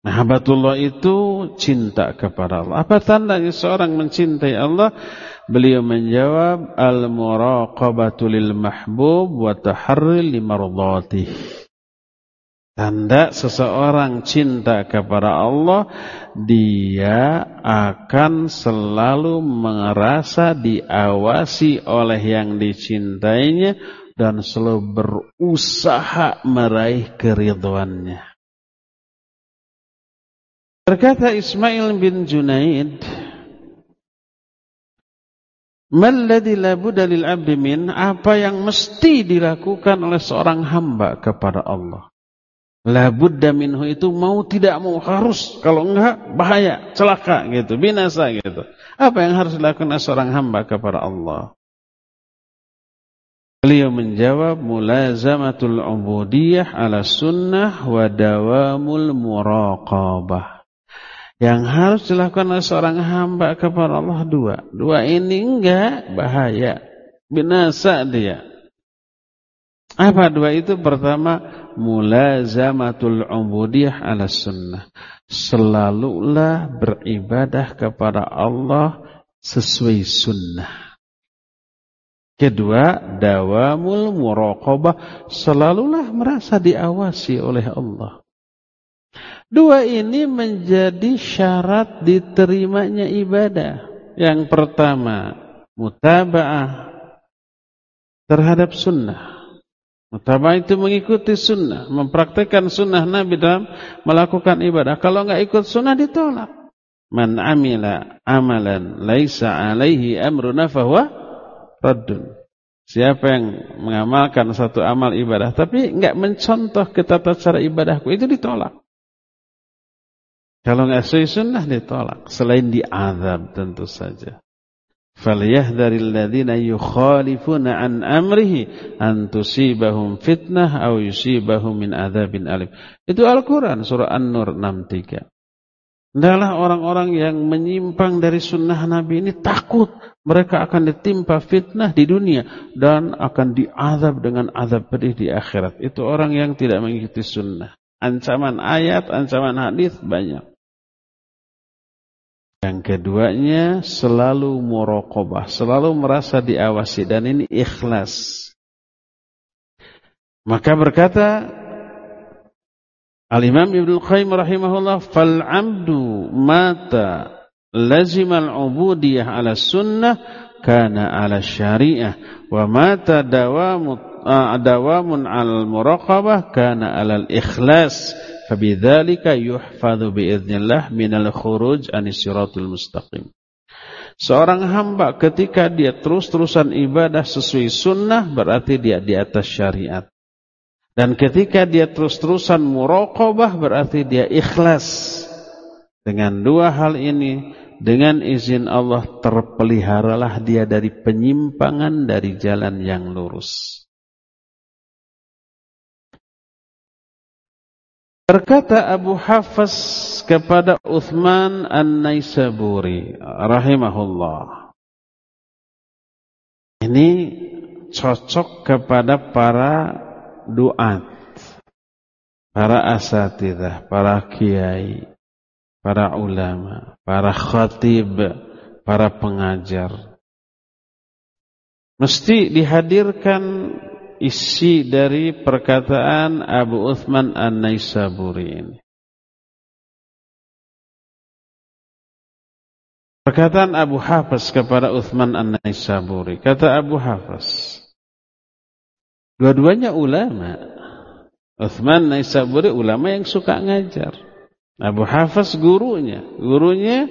Mahabbatullah itu cinta kepada Allah. Apa tandanya seorang mencintai Allah? Beliau menjawab al-muraqabatu lil mahbub wa taharri limardhatih. Tanda seseorang cinta kepada Allah, dia akan selalu merasa diawasi oleh yang dicintainya dan selalu berusaha meraih keridhoannya. Berkata Ismail bin Junaid, Malladhi labudda lil apa yang mesti dilakukan oleh seorang hamba kepada Allah. Labudda minhu itu mau tidak mau harus kalau enggak bahaya, celaka gitu, binasa gitu. Apa yang harus dilakukan seorang hamba kepada Allah? Beliau menjawab mulazamatul ubudiyah ala sunnah wa dawamul muraqabah. Yang harus dilakukan oleh seorang hamba kepada Allah dua. Dua ini enggak bahaya. Binasa dia. Apa dua itu? Pertama, mulazamatul ubudiyah ala sunnah. Selalulah beribadah kepada Allah sesuai sunnah. Kedua, dawamul muraqabah. Selalulah merasa diawasi oleh Allah. Dua ini menjadi syarat diterimanya ibadah. Yang pertama, mutaba'ah terhadap sunnah. Mutaba'ah itu mengikuti sunnah, mempraktekkan sunnah Nabi dalam melakukan ibadah. Kalau enggak ikut sunnah ditolak. Man amila amalan laisa alaihi amruna fahuwa raddun. Siapa yang mengamalkan satu amal ibadah tapi enggak mencontoh ke tata cara ibadahku itu ditolak. Kalau nggak sesuai sunnah ditolak. Selain diazab tentu saja. Falyahdharil ladzina yukhalifuna an amrihi an tusibahum fitnah aw yusibahum min adzabin alim. Itu Al-Qur'an surah An-Nur 63. Adalah orang-orang yang menyimpang dari sunnah Nabi ini takut mereka akan ditimpa fitnah di dunia dan akan diazab dengan azab pedih di akhirat. Itu orang yang tidak mengikuti sunnah. Ancaman ayat, ancaman hadis banyak. Yang keduanya selalu muraqabah, selalu merasa diawasi dan ini ikhlas. Maka berkata Al-Imam Ibnu Qayyim rahimahullah fal 'abdu mata lazima al-'ubudiyah 'ala sunnah kana 'ala syariah wa mata dawamu dawamun 'ala al-muraqabah kana 'ala al-ikhlas fabidzalika yuhfadhu biidznillah minal khuruj anis siratul mustaqim Seorang hamba ketika dia terus-terusan ibadah sesuai sunnah berarti dia di atas syariat. Dan ketika dia terus-terusan muraqabah berarti dia ikhlas. Dengan dua hal ini, dengan izin Allah terpeliharalah dia dari penyimpangan dari jalan yang lurus. Berkata Abu Hafaz kepada Uthman An-Naisaburi rahimahullah. Ini cocok kepada para duat, para asatidah, para kiai, para ulama, para khatib, para pengajar. Mesti dihadirkan isi dari perkataan Abu Uthman An-Naisaburi ini. Perkataan Abu Hafaz kepada Uthman An-Naisaburi. Kata Abu Hafaz. Dua-duanya ulama. Uthman Naisaburi ulama yang suka ngajar. Abu Hafaz gurunya. Gurunya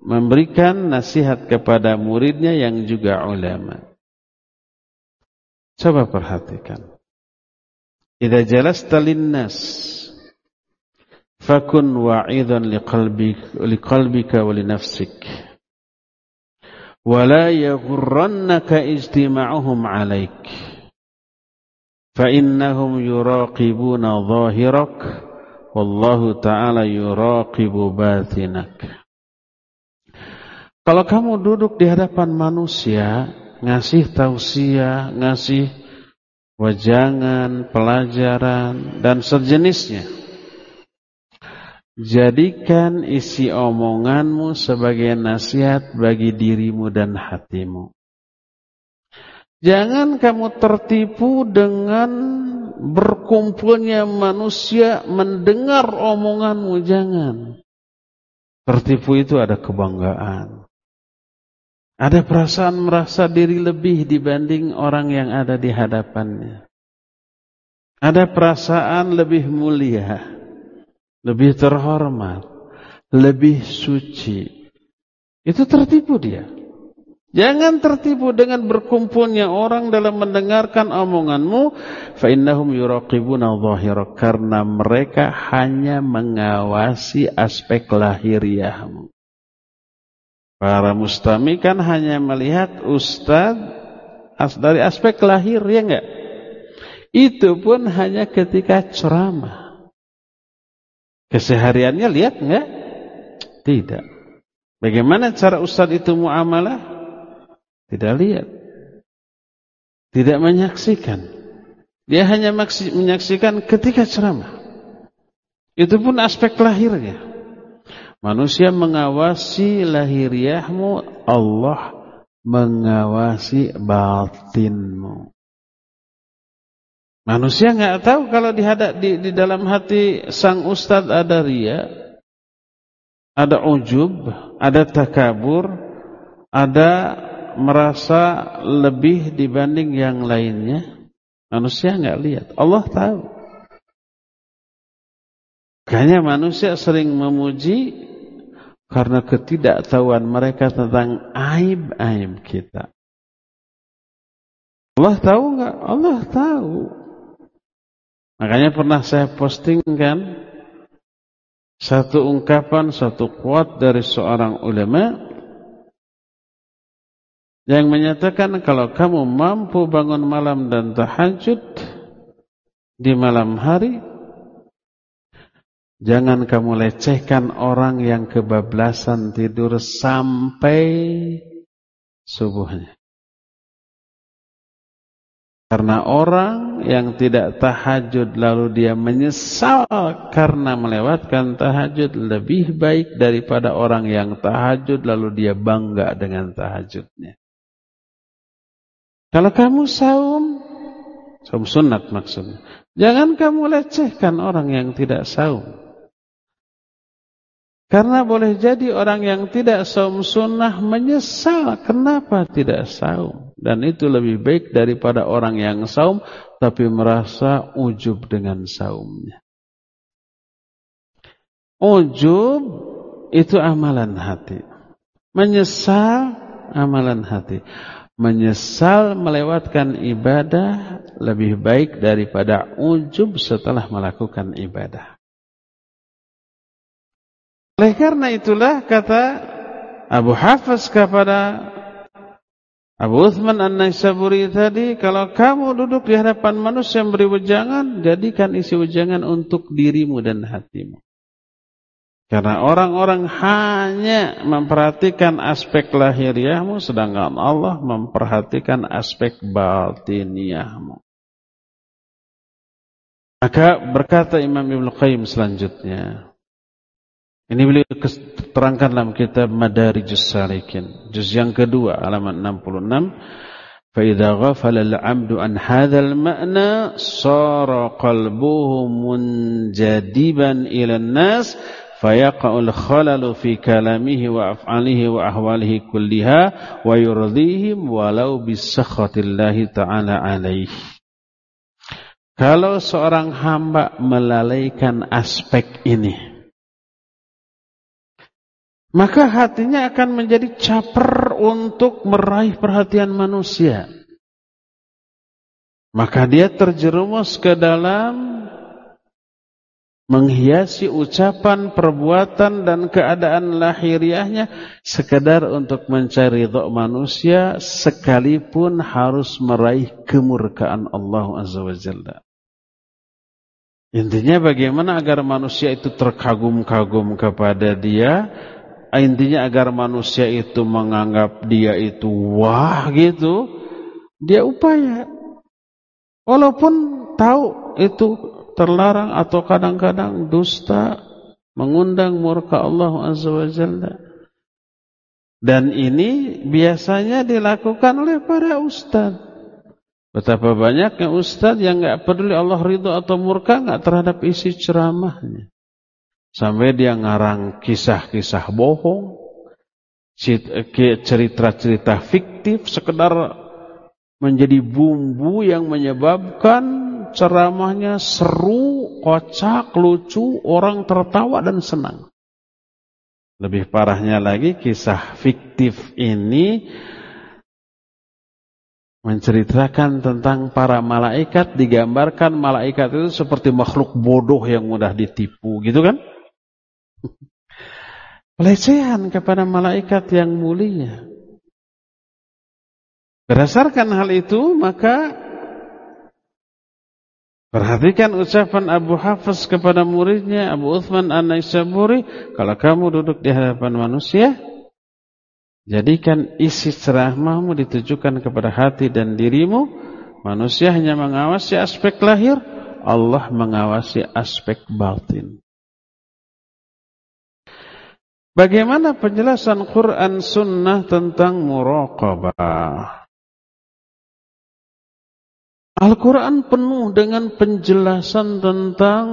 memberikan nasihat kepada muridnya yang juga ulama. Coba perhatikan. Idza jalasta linnas fakun wa'idan liqalbika liqalbika wa linafsik. Yaghurrannaka ijtima'uhum 'alaik. Fa innahum yuraqibuna zahirak wallahu ta'ala yuraqibu batinak. Kalau kamu duduk di hadapan manusia ngasih tausiah, ngasih wajangan, pelajaran dan sejenisnya. Jadikan isi omonganmu sebagai nasihat bagi dirimu dan hatimu. Jangan kamu tertipu dengan berkumpulnya manusia mendengar omonganmu, jangan. Tertipu itu ada kebanggaan. Ada perasaan merasa diri lebih dibanding orang yang ada di hadapannya. Ada perasaan lebih mulia, lebih terhormat, lebih suci. Itu tertipu dia. Jangan tertipu dengan berkumpulnya orang dalam mendengarkan omonganmu. Fa'innahum yuraqibuna zahirak. Karena mereka hanya mengawasi aspek lahiriahmu. Para mustami kan hanya melihat ustaz dari aspek lahir, ya enggak? Itu pun hanya ketika ceramah. Kesehariannya lihat enggak? Tidak. Bagaimana cara ustaz itu muamalah? Tidak lihat. Tidak menyaksikan. Dia hanya menyaksikan ketika ceramah. Itu pun aspek lahirnya. Manusia mengawasi lahiriahmu, Allah mengawasi batinmu. Manusia nggak tahu kalau di, di, di dalam hati sang ustadz ada ria, ada ujub, ada takabur, ada merasa lebih dibanding yang lainnya. Manusia nggak lihat, Allah tahu. Kayaknya manusia sering memuji karena ketidaktahuan mereka tentang aib-aib kita. Allah tahu nggak? Allah tahu. Makanya pernah saya postingkan satu ungkapan, satu kuat dari seorang ulama yang menyatakan kalau kamu mampu bangun malam dan tahajud di malam hari, Jangan kamu lecehkan orang yang kebablasan tidur sampai subuhnya. Karena orang yang tidak tahajud lalu dia menyesal karena melewatkan tahajud lebih baik daripada orang yang tahajud lalu dia bangga dengan tahajudnya. Kalau kamu saum Saum sunat maksudnya. Jangan kamu lecehkan orang yang tidak saum. Karena boleh jadi orang yang tidak saum sunnah menyesal kenapa tidak saum. Dan itu lebih baik daripada orang yang saum tapi merasa ujub dengan saumnya. Ujub itu amalan hati. Menyesal amalan hati. Menyesal melewatkan ibadah lebih baik daripada ujub setelah melakukan ibadah. Oleh karena itulah kata Abu Hafiz kepada Abu Uthman An-Naisaburi tadi, kalau kamu duduk di hadapan manusia yang beri wejangan, jadikan isi wejangan untuk dirimu dan hatimu. Karena orang-orang hanya memperhatikan aspek lahiriahmu sedangkan Allah memperhatikan aspek batiniahmu. Maka berkata Imam Ibn Qayyim selanjutnya. Ini beliau terangkan dalam kitab Madarijus Salikin. Juz yang kedua halaman 66. فإذا غفل العبد عن هذا المعنى صار قلبه منجدبا إلى الناس fayaqa'ul khalalu fi kalamihi wa af'alihi wa ahwalihi kulliha wa yurdihim walau bisakhatillahi ta'ala alaih. Kalau seorang hamba melalaikan aspek ini, maka hatinya akan menjadi caper untuk meraih perhatian manusia. Maka dia terjerumus ke dalam menghiasi ucapan, perbuatan dan keadaan lahiriahnya sekedar untuk mencari ridha manusia sekalipun harus meraih kemurkaan Allah Azza wa Jalla. Intinya bagaimana agar manusia itu terkagum-kagum kepada dia, intinya agar manusia itu menganggap dia itu wah gitu, dia upaya. Walaupun tahu itu terlarang atau kadang-kadang dusta mengundang murka Allah Azza wa Jalla. Dan ini biasanya dilakukan oleh para ustaz. Betapa banyaknya ustaz yang nggak peduli Allah ridho atau murka nggak terhadap isi ceramahnya. Sampai dia ngarang kisah-kisah bohong, cerita-cerita fiktif sekedar menjadi bumbu yang menyebabkan ceramahnya seru, kocak, lucu, orang tertawa dan senang. Lebih parahnya lagi kisah fiktif ini menceritakan tentang para malaikat digambarkan malaikat itu seperti makhluk bodoh yang mudah ditipu gitu kan pelecehan kepada malaikat yang mulia berdasarkan hal itu maka Perhatikan ucapan Abu Hafiz kepada muridnya Abu Uthman An-Naisaburi, kalau kamu duduk di hadapan manusia, jadikan isi ceramahmu ditujukan kepada hati dan dirimu. Manusia hanya mengawasi aspek lahir, Allah mengawasi aspek batin. Bagaimana penjelasan Quran Sunnah tentang muraqabah? Al-Quran penuh dengan penjelasan tentang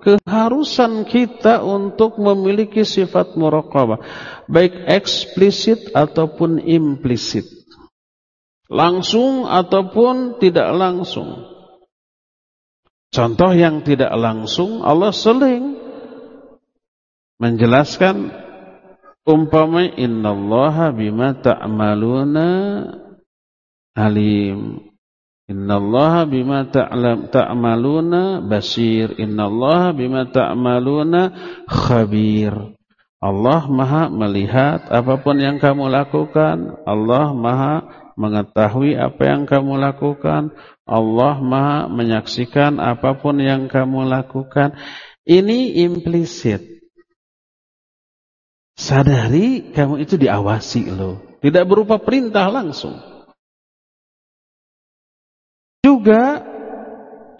keharusan kita untuk memiliki sifat muraqabah. Baik eksplisit ataupun implisit. Langsung ataupun tidak langsung. Contoh yang tidak langsung, Allah seling menjelaskan umpama innallaha bima ta'maluna alim. Innallaha bima ta'lam ta'maluna basir. Innallaha bima ta'maluna khabir. Allah Maha melihat apa pun yang kamu lakukan. Allah Maha mengetahui apa yang kamu lakukan. Allah Maha menyaksikan apa pun yang kamu lakukan. Ini implisit. Sadari kamu itu diawasi loh. Tidak berupa perintah langsung. Juga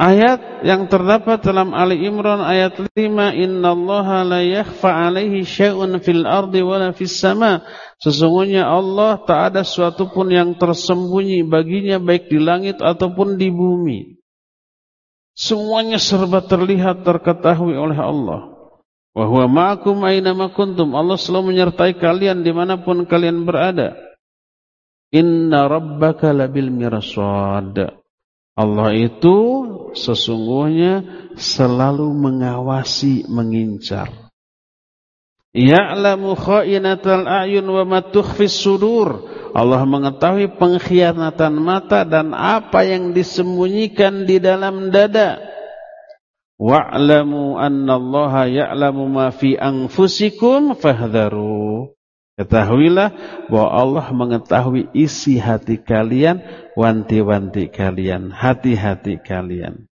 ayat yang terdapat dalam Ali Imran ayat 5 innallaha la yakhfa 'alaihi syai'un fil ardi wala fis sama sesungguhnya Allah tak ada suatu pun yang tersembunyi baginya baik di langit ataupun di bumi Semuanya serba terlihat, terketahui oleh Allah. Wahwa ma'akum aina kuntum. Allah selalu menyertai kalian di mana pun kalian berada. Inna rabbaka labil mirsad. Allah itu sesungguhnya selalu mengawasi, mengincar. Ya'lamu kha'inatal a'yun wa ma tukhfis sudur. Allah mengetahui pengkhianatan mata dan apa yang disembunyikan di dalam dada. Wa'lamu anna Allah ya'lamu ma fi anfusikum fahdharu. Ketahuilah bahwa Allah mengetahui isi hati kalian, wanti-wanti kalian, hati-hati kalian.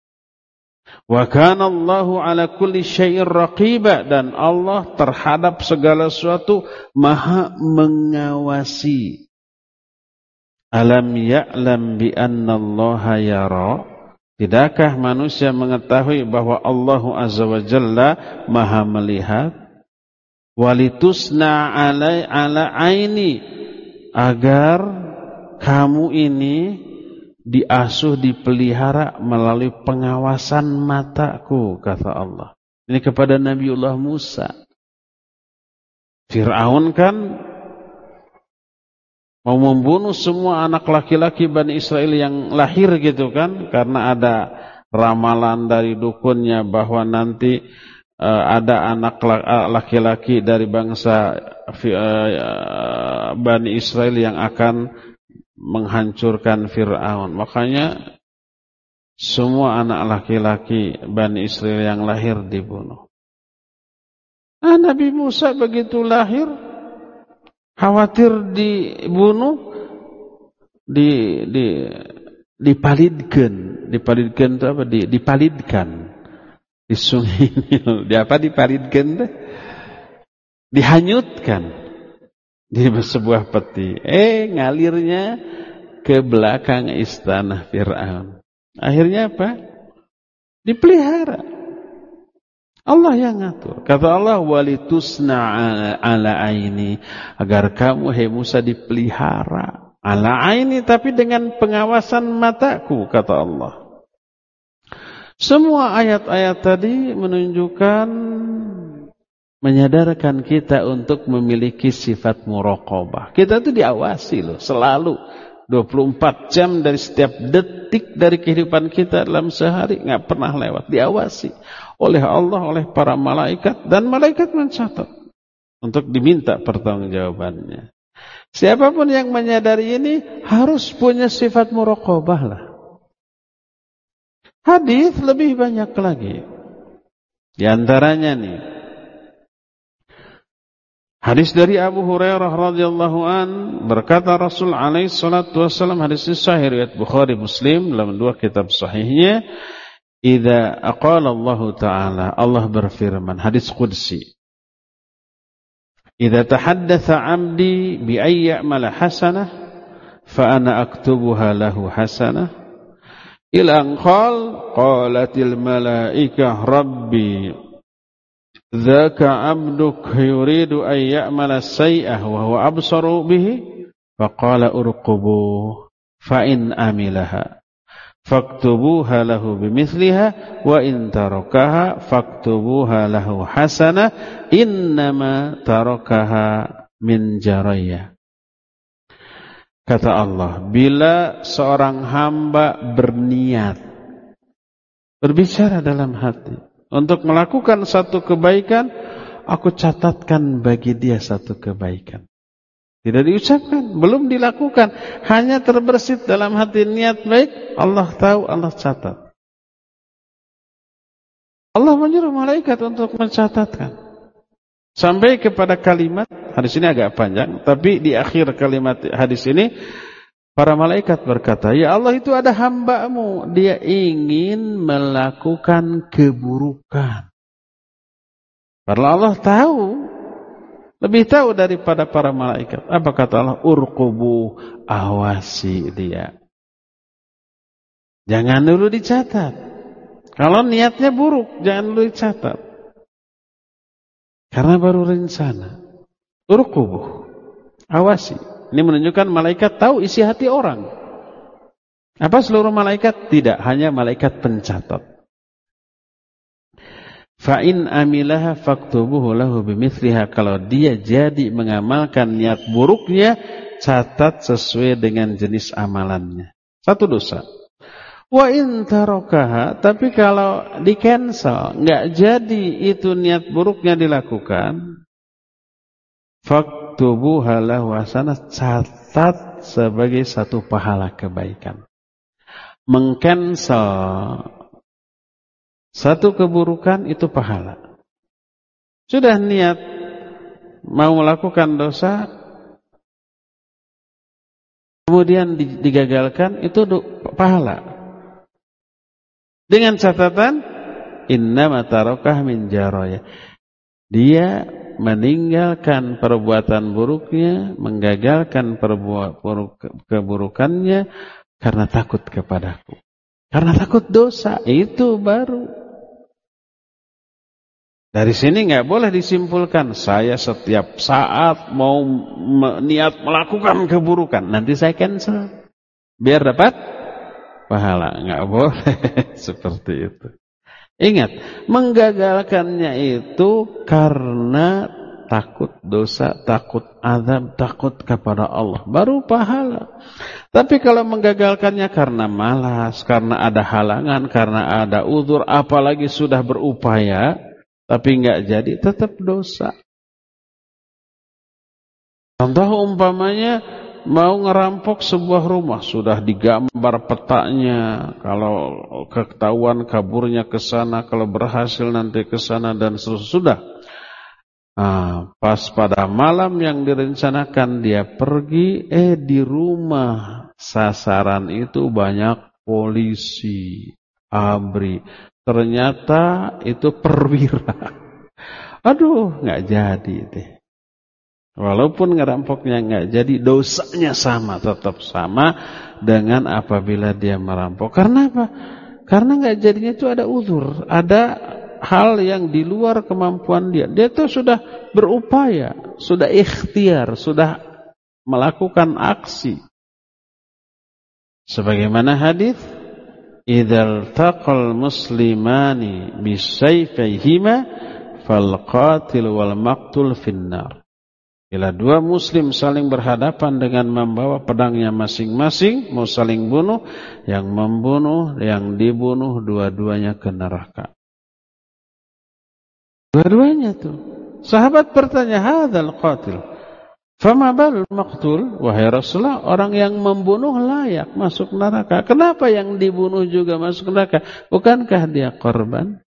Wa kana Allahu ala kulli syai'in raqiba dan Allah terhadap segala sesuatu maha mengawasi. Alam ya'lam bi anna Allah yara? Tidakkah manusia mengetahui bahwa Allah Azza wa Jalla maha melihat? walitusna ala ala aini agar kamu ini diasuh dipelihara melalui pengawasan mataku kata Allah ini kepada Nabiullah Musa Fir'aun kan mau membunuh semua anak laki-laki Bani Israel yang lahir gitu kan karena ada ramalan dari dukunnya bahwa nanti uh, ada anak eh, laki-laki dari bangsa uh, Bani Israel yang akan menghancurkan Fir'aun. Makanya semua anak laki-laki Bani Israel yang lahir dibunuh. Nah, Nabi Musa begitu lahir, khawatir dibunuh, di, di, dipalidkan. Dipalidkan itu apa? Di, dipalidkan di sungai. Di apa diparidkan deh? Dihanyutkan di sebuah peti. Eh ngalirnya ke belakang istana Fir'aun. Akhirnya apa? Dipelihara. Allah yang ngatur. Kata Allah, walitusna ala aini. Agar kamu, hei Musa, dipelihara. Ala aini, tapi dengan pengawasan mataku, kata Allah. Semua ayat-ayat tadi menunjukkan menyadarkan kita untuk memiliki sifat muraqabah. Kita itu diawasi loh, selalu 24 jam dari setiap detik dari kehidupan kita dalam sehari nggak pernah lewat, diawasi oleh Allah, oleh para malaikat dan malaikat mencatat untuk diminta pertanggungjawabannya. Siapa pun yang menyadari ini harus punya sifat muraqabah lah. Hadis lebih banyak lagi. Di antaranya nih. Hadis dari Abu Hurairah radhiyallahu an berkata Rasul alaihi salatu wasallam hadis sahih riwayat Bukhari Muslim dalam dua kitab sahihnya idza aqala Allah taala Allah berfirman hadis qudsi Idza tahaddatha 'abdi bi ayyi ya'mala hasanah fa ana aktubuha lahu hasanah Ilang qal qalatil malaikah rabbi dzaka abduk yuridu an ya'mala say'ah wa huwa absaru bihi faqala urqubu fa in amilaha faktubuha lahu bimithliha wa in tarakaha faktubuha lahu hasana innama tarakaha min jarayya Kata Allah, bila seorang hamba berniat, berbicara dalam hati, untuk melakukan satu kebaikan, aku catatkan bagi dia satu kebaikan. Tidak diucapkan, belum dilakukan, hanya terbersit dalam hati niat baik, Allah tahu, Allah catat. Allah menyuruh malaikat untuk mencatatkan. Sampai kepada kalimat, hadis ini agak panjang, tapi di akhir kalimat hadis ini, para malaikat berkata, Ya Allah itu ada hambamu, dia ingin melakukan keburukan. Padahal Allah tahu, lebih tahu daripada para malaikat. Apa kata Allah? Urkubu, awasi dia. Jangan dulu dicatat. Kalau niatnya buruk, jangan dulu dicatat. Karena baru rencana. Urkubuh. Awasi. Ini menunjukkan malaikat tahu isi hati orang. Apa seluruh malaikat? Tidak, hanya malaikat pencatat. Fa'in amilaha faktubuhu lahu bimithliha. Kalau dia jadi mengamalkan niat buruknya, catat sesuai dengan jenis amalannya. Satu dosa. Wa in tarokaha, tapi kalau di cancel, nggak jadi itu niat buruknya dilakukan, faktubuha lahu hasanah, catat sebagai satu pahala kebaikan. Mengcancel satu keburukan itu pahala. Sudah niat mau melakukan dosa, kemudian digagalkan, itu pahala. Dengan catatan, inna matarokah min jaroya. Dia meninggalkan perbuatan buruknya, menggagalkan keburukannya karena takut kepadaku. Karena takut dosa, itu baru. Dari sini nggak boleh disimpulkan saya setiap saat mau niat melakukan keburukan, nanti saya cancel biar dapat pahala. Nggak boleh seperti itu. Ingat, menggagalkannya itu karena takut dosa, takut azab, takut kepada Allah. Baru pahala. Tapi kalau menggagalkannya karena malas, karena ada halangan, karena ada uzur, apalagi sudah berupaya, tapi nggak jadi tetap dosa. Contoh umpamanya mau ngerampok sebuah rumah sudah digambar petanya kalau ketahuan kaburnya ke sana kalau berhasil nanti ke sana dan sudah. Nah, pas pada malam yang direncanakan dia pergi eh di rumah. Sasaran itu banyak polisi abri Ternyata itu perwira. Aduh, nggak jadi deh. Walaupun ngerampoknya nggak jadi, dosanya sama, tetap sama dengan apabila dia merampok. Karena apa? Karena nggak jadinya itu ada uzur, ada hal yang di luar kemampuan dia. Dia tuh sudah berupaya, sudah ikhtiar, sudah melakukan aksi. Sebagaimana hadis idzal taqal muslimani bisayfayhima fal qatil wal maqtul finnar Bila dua muslim saling berhadapan dengan membawa pedangnya masing-masing, mau saling bunuh, yang membunuh, yang dibunuh, dua-duanya ke neraka. Dua-duanya tuh. Sahabat bertanya, hadal qatil. Fama bal maktul, wahai Rasulullah, orang yang membunuh layak masuk neraka. Kenapa yang dibunuh juga masuk neraka? Bukankah dia korban?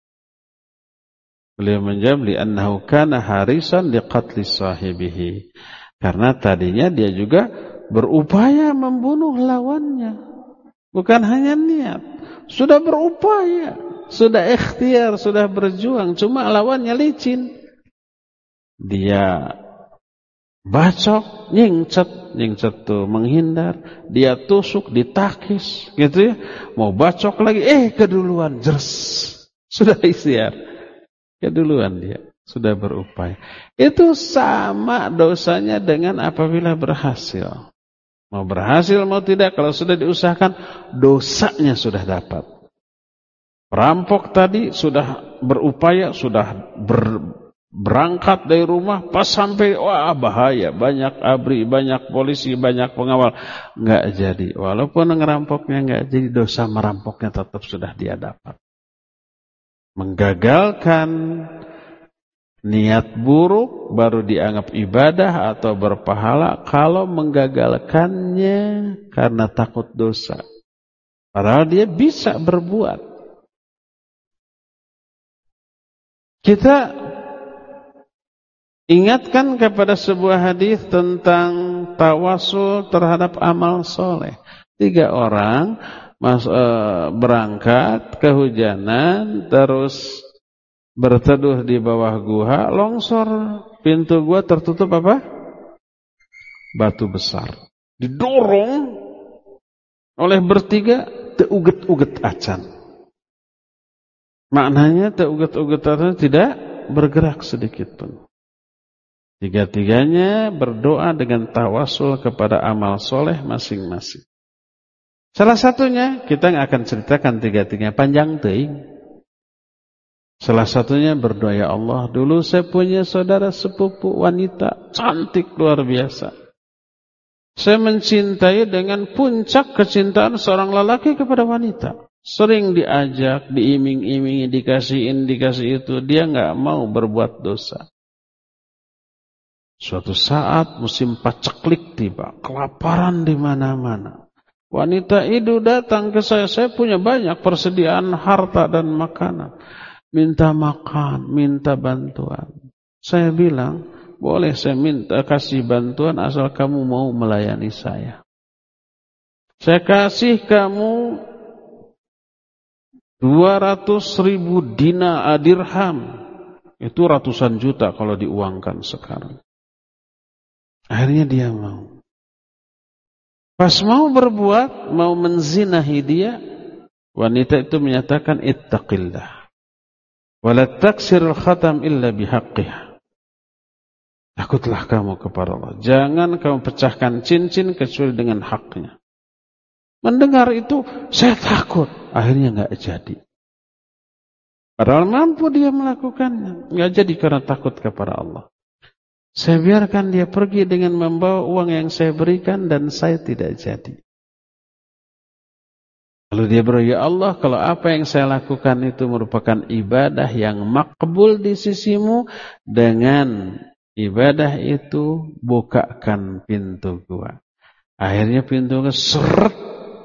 Beliau menjawab, li'annahu kana harisan liqatli sahibihi. Karena tadinya dia juga berupaya membunuh lawannya. Bukan hanya niat. Sudah berupaya. Sudah ikhtiar, sudah berjuang. Cuma lawannya licin. Dia bacok, nyingcet, nyingcet tuh menghindar, dia tusuk, ditakis, gitu ya. Mau bacok lagi, eh keduluan, jers. Sudah istiar. Keduluan dia, sudah berupaya. Itu sama dosanya dengan apabila berhasil. Mau berhasil mau tidak, kalau sudah diusahakan, dosanya sudah dapat. Perampok tadi sudah berupaya, sudah ber, Berangkat dari rumah pas sampai wah bahaya, banyak abri, banyak polisi, banyak pengawal. Enggak jadi. Walaupun ngerampoknya enggak jadi dosa merampoknya tetap sudah dia dapat. Menggagalkan niat buruk baru dianggap ibadah atau berpahala kalau menggagalkannya karena takut dosa. Padahal dia bisa berbuat. Kita Ingatkan kepada sebuah hadis tentang tawasul terhadap amal soleh. Tiga orang mas, e, berangkat kehujanan, terus berteduh di bawah gua, longsor pintu gua tertutup apa? Batu besar. Didorong oleh bertiga, teuget-uget acan. Maknanya teuget-uget acan tidak bergerak sedikit pun. Tiga-tiganya berdoa dengan tawasul kepada amal soleh masing-masing. Salah satunya kita akan ceritakan tiga-tiganya panjang teing. Salah satunya berdoa ya Allah, dulu saya punya saudara sepupu wanita cantik luar biasa. Saya mencintai dengan puncak kecintaan seorang lelaki kepada wanita. Sering diajak, diiming-imingi, dikasihin, dikasih itu. Dia nggak mau berbuat dosa. Suatu saat musim paceklik tiba, kelaparan di mana-mana. Wanita itu datang ke saya, saya punya banyak persediaan harta dan makanan minta makan, minta bantuan. Saya bilang, boleh saya minta kasih bantuan asal kamu mau melayani saya. Saya kasih kamu 200 ribu dina adirham. Itu ratusan juta kalau diuangkan sekarang. Akhirnya dia mau. Pas mau berbuat, mau menzinahi dia, wanita itu menyatakan ittaqillah. Wala taksirul khatam illa bihaqqiha. Takutlah kamu kepada Allah. Jangan kamu pecahkan cincin kecuali dengan haknya. Mendengar itu, saya takut. Akhirnya nggak jadi. Padahal mampu dia melakukannya. Nggak jadi karena takut kepada Allah. Saya biarkan dia pergi dengan membawa uang yang saya berikan dan saya tidak jadi. Lalu dia berkata, ya Allah, kalau apa yang saya lakukan itu merupakan ibadah yang makbul di sisimu, dengan ibadah itu bukakan pintu gua. Akhirnya pintu gua seret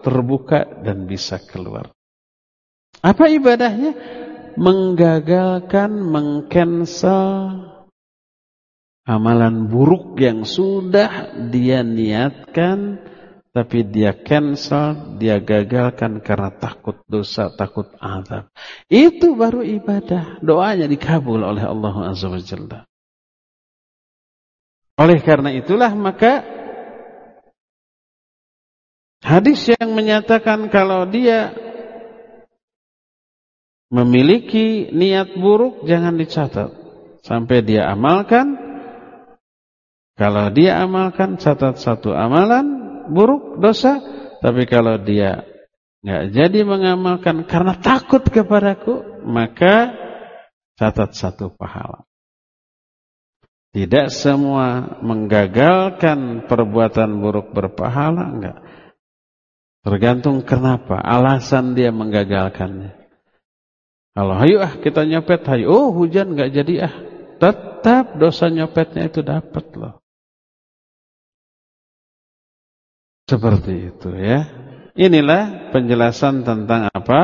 terbuka dan bisa keluar. Apa ibadahnya? Menggagalkan, mengcancel amalan buruk yang sudah dia niatkan tapi dia cancel, dia gagalkan karena takut dosa, takut azab. Itu baru ibadah. Doanya dikabul oleh Allah Azza wa Jalla. Oleh karena itulah maka hadis yang menyatakan kalau dia memiliki niat buruk jangan dicatat sampai dia amalkan. Kalau dia amalkan catat satu amalan buruk, dosa. Tapi kalau dia nggak jadi mengamalkan karena takut kepadaku, maka catat satu pahala. Tidak semua menggagalkan perbuatan buruk berpahala, enggak. Tergantung kenapa, alasan dia menggagalkannya. Kalau hayu ah kita nyopet, hayu, oh hujan nggak jadi ah. Tetap dosa nyopetnya itu dapat loh. Seperti itu ya. Inilah penjelasan tentang apa?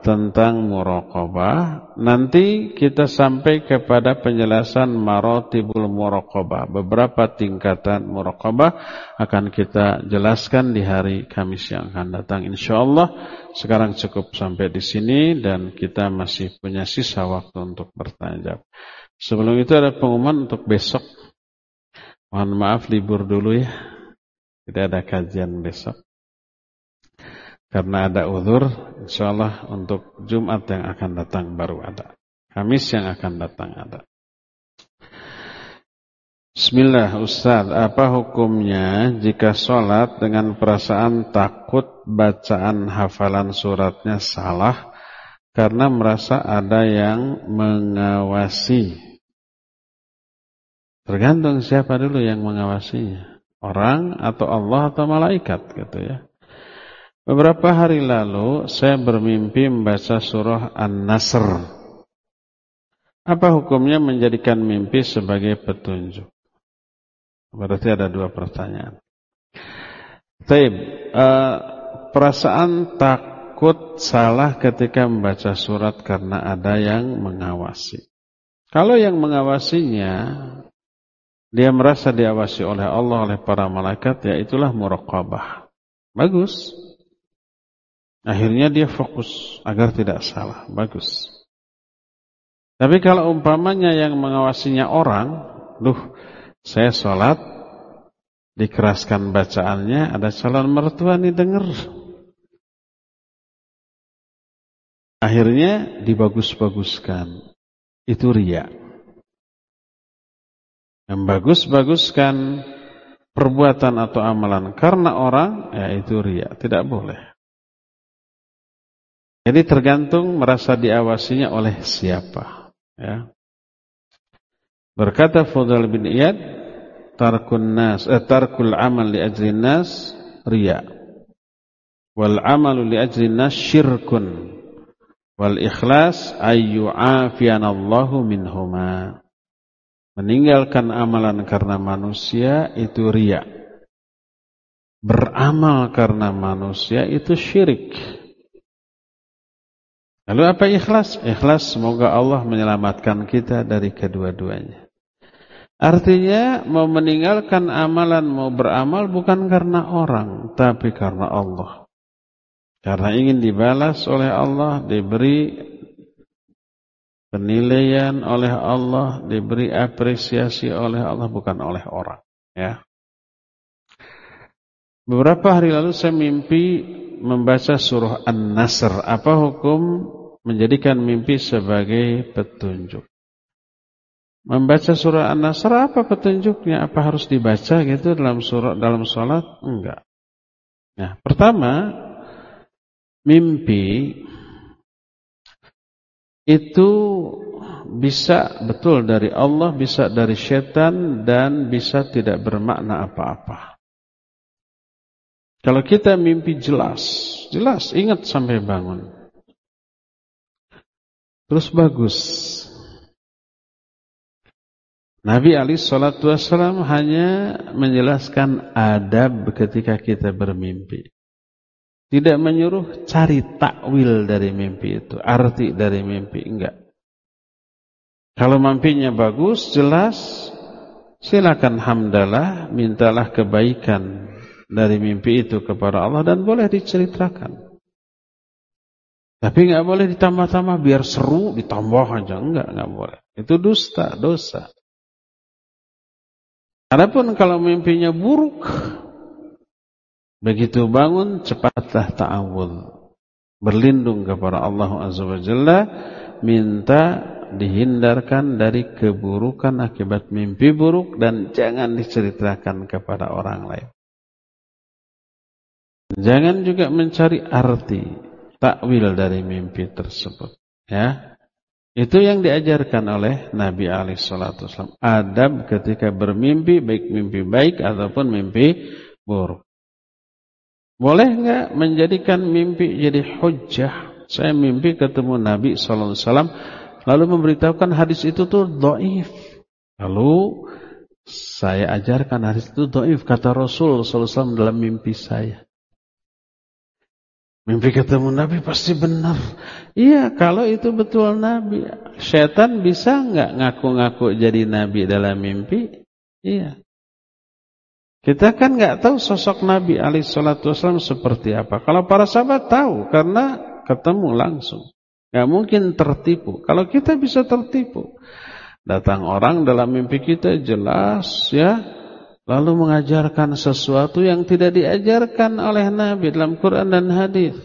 Tentang muraqabah. Nanti kita sampai kepada penjelasan marotibul muraqabah. Beberapa tingkatan muraqabah akan kita jelaskan di hari Kamis yang akan datang insyaallah. Sekarang cukup sampai di sini dan kita masih punya sisa waktu untuk bertanya jawab. Sebelum itu ada pengumuman untuk besok. Mohon maaf libur dulu ya. Tidak ada kajian besok. Karena ada uzur, insyaallah untuk Jumat yang akan datang baru ada. Kamis yang akan datang ada. Bismillah Ustaz, apa hukumnya jika sholat dengan perasaan takut bacaan hafalan suratnya salah karena merasa ada yang mengawasi? Tergantung siapa dulu yang mengawasinya. Orang atau Allah atau malaikat gitu ya. Beberapa hari lalu saya bermimpi membaca surah An-Nasr. Apa hukumnya menjadikan mimpi sebagai petunjuk? Berarti ada dua pertanyaan. Taib, uh, perasaan takut salah ketika membaca surat karena ada yang mengawasi. Kalau yang mengawasinya dia merasa diawasi oleh Allah, oleh para malaikat, ya itulah muraqabah. Bagus. Akhirnya dia fokus agar tidak salah. Bagus. Tapi kalau umpamanya yang mengawasinya orang, duh, saya sholat, dikeraskan bacaannya, ada calon mertua nih denger. Akhirnya dibagus-baguskan. Itu riak membagus-baguskan perbuatan atau amalan karena orang, ya itu ria, tidak boleh. Jadi tergantung merasa diawasinya oleh siapa. Ya. Berkata Fudhal bin Iyad, tarkun nas, eh, tarkul amal li ajri nas riya. Wal amalu li ajri nas syirkun. Wal ikhlas ayyu'afiyanallahu minhuma. Meninggalkan amalan karena manusia itu riya. Beramal karena manusia itu syirik. Lalu apa ikhlas? Ikhlas semoga Allah menyelamatkan kita dari kedua-duanya. Artinya mau meninggalkan amalan, mau beramal bukan karena orang, tapi karena Allah. Karena ingin dibalas oleh Allah, diberi penilaian oleh Allah, diberi apresiasi oleh Allah, bukan oleh orang. Ya. Beberapa hari lalu saya mimpi membaca surah An-Nasr. Apa hukum menjadikan mimpi sebagai petunjuk? Membaca surah An-Nasr apa petunjuknya? Apa harus dibaca gitu dalam surah dalam salat? Enggak. Nah, pertama mimpi itu bisa betul dari Allah, bisa dari setan dan bisa tidak bermakna apa-apa. Kalau kita mimpi jelas, jelas ingat sampai bangun. Terus bagus. Nabi Ali Shallallahu Wasallam hanya menjelaskan adab ketika kita bermimpi. Tidak menyuruh cari takwil dari mimpi itu, arti dari mimpi enggak. Kalau mimpinya bagus, jelas, silakan hamdalah, mintalah kebaikan dari mimpi itu kepada Allah dan boleh diceritakan. Tapi nggak boleh ditambah-tambah biar seru ditambah aja enggak nggak boleh. Itu dusta, dosa. Adapun kalau mimpinya buruk, begitu bangun cepatlah ta'awud. Berlindung kepada Allah Azza wa Jalla, minta dihindarkan dari keburukan akibat mimpi buruk dan jangan diceritakan kepada orang lain. Jangan juga mencari arti takwil dari mimpi tersebut. Ya, itu yang diajarkan oleh Nabi Ali Shallallahu Wasallam. Adab ketika bermimpi, baik mimpi baik ataupun mimpi buruk. Boleh nggak menjadikan mimpi jadi hujah? Saya mimpi ketemu Nabi Shallallahu Wasallam, lalu memberitahukan hadis itu tuh doif. Lalu saya ajarkan hadis itu doif kata Rasul Sallallahu Alaihi Wasallam dalam mimpi saya. Mimpi ketemu Nabi pasti benar. Iya, kalau itu betul Nabi. Setan bisa nggak ngaku-ngaku jadi Nabi dalam mimpi? Iya. Kita kan nggak tahu sosok Nabi alaihi salatu wasallam seperti apa. Kalau para sahabat tahu karena ketemu langsung. Nggak mungkin tertipu. Kalau kita bisa tertipu. Datang orang dalam mimpi kita jelas ya lalu mengajarkan sesuatu yang tidak diajarkan oleh Nabi dalam Quran dan hadis.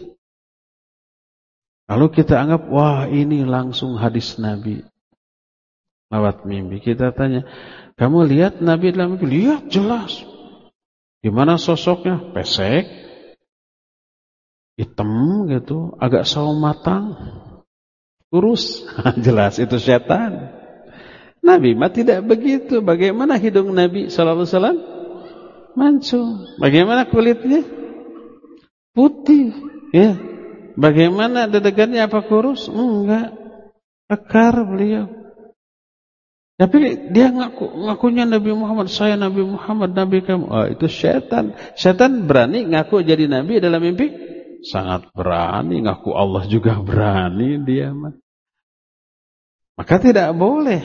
Lalu kita anggap, wah ini langsung hadis Nabi. Lewat mimpi. Kita tanya, kamu lihat Nabi dalam mimpi? Lihat jelas. Gimana sosoknya? Pesek. Hitam gitu. Agak sawo matang. Kurus. jelas itu setan. Nabi mah tidak begitu. Bagaimana hidung Nabi sallallahu alaihi wasallam? Mancung. Bagaimana kulitnya? Putih, ya. Bagaimana dedegannya apa kurus? Enggak. Akar beliau. Tapi dia ngaku ngakunya Nabi Muhammad, saya Nabi Muhammad, Nabi kamu. Oh, itu setan. Setan berani ngaku jadi nabi dalam mimpi? Sangat berani, ngaku Allah juga berani dia mah. Maka tidak boleh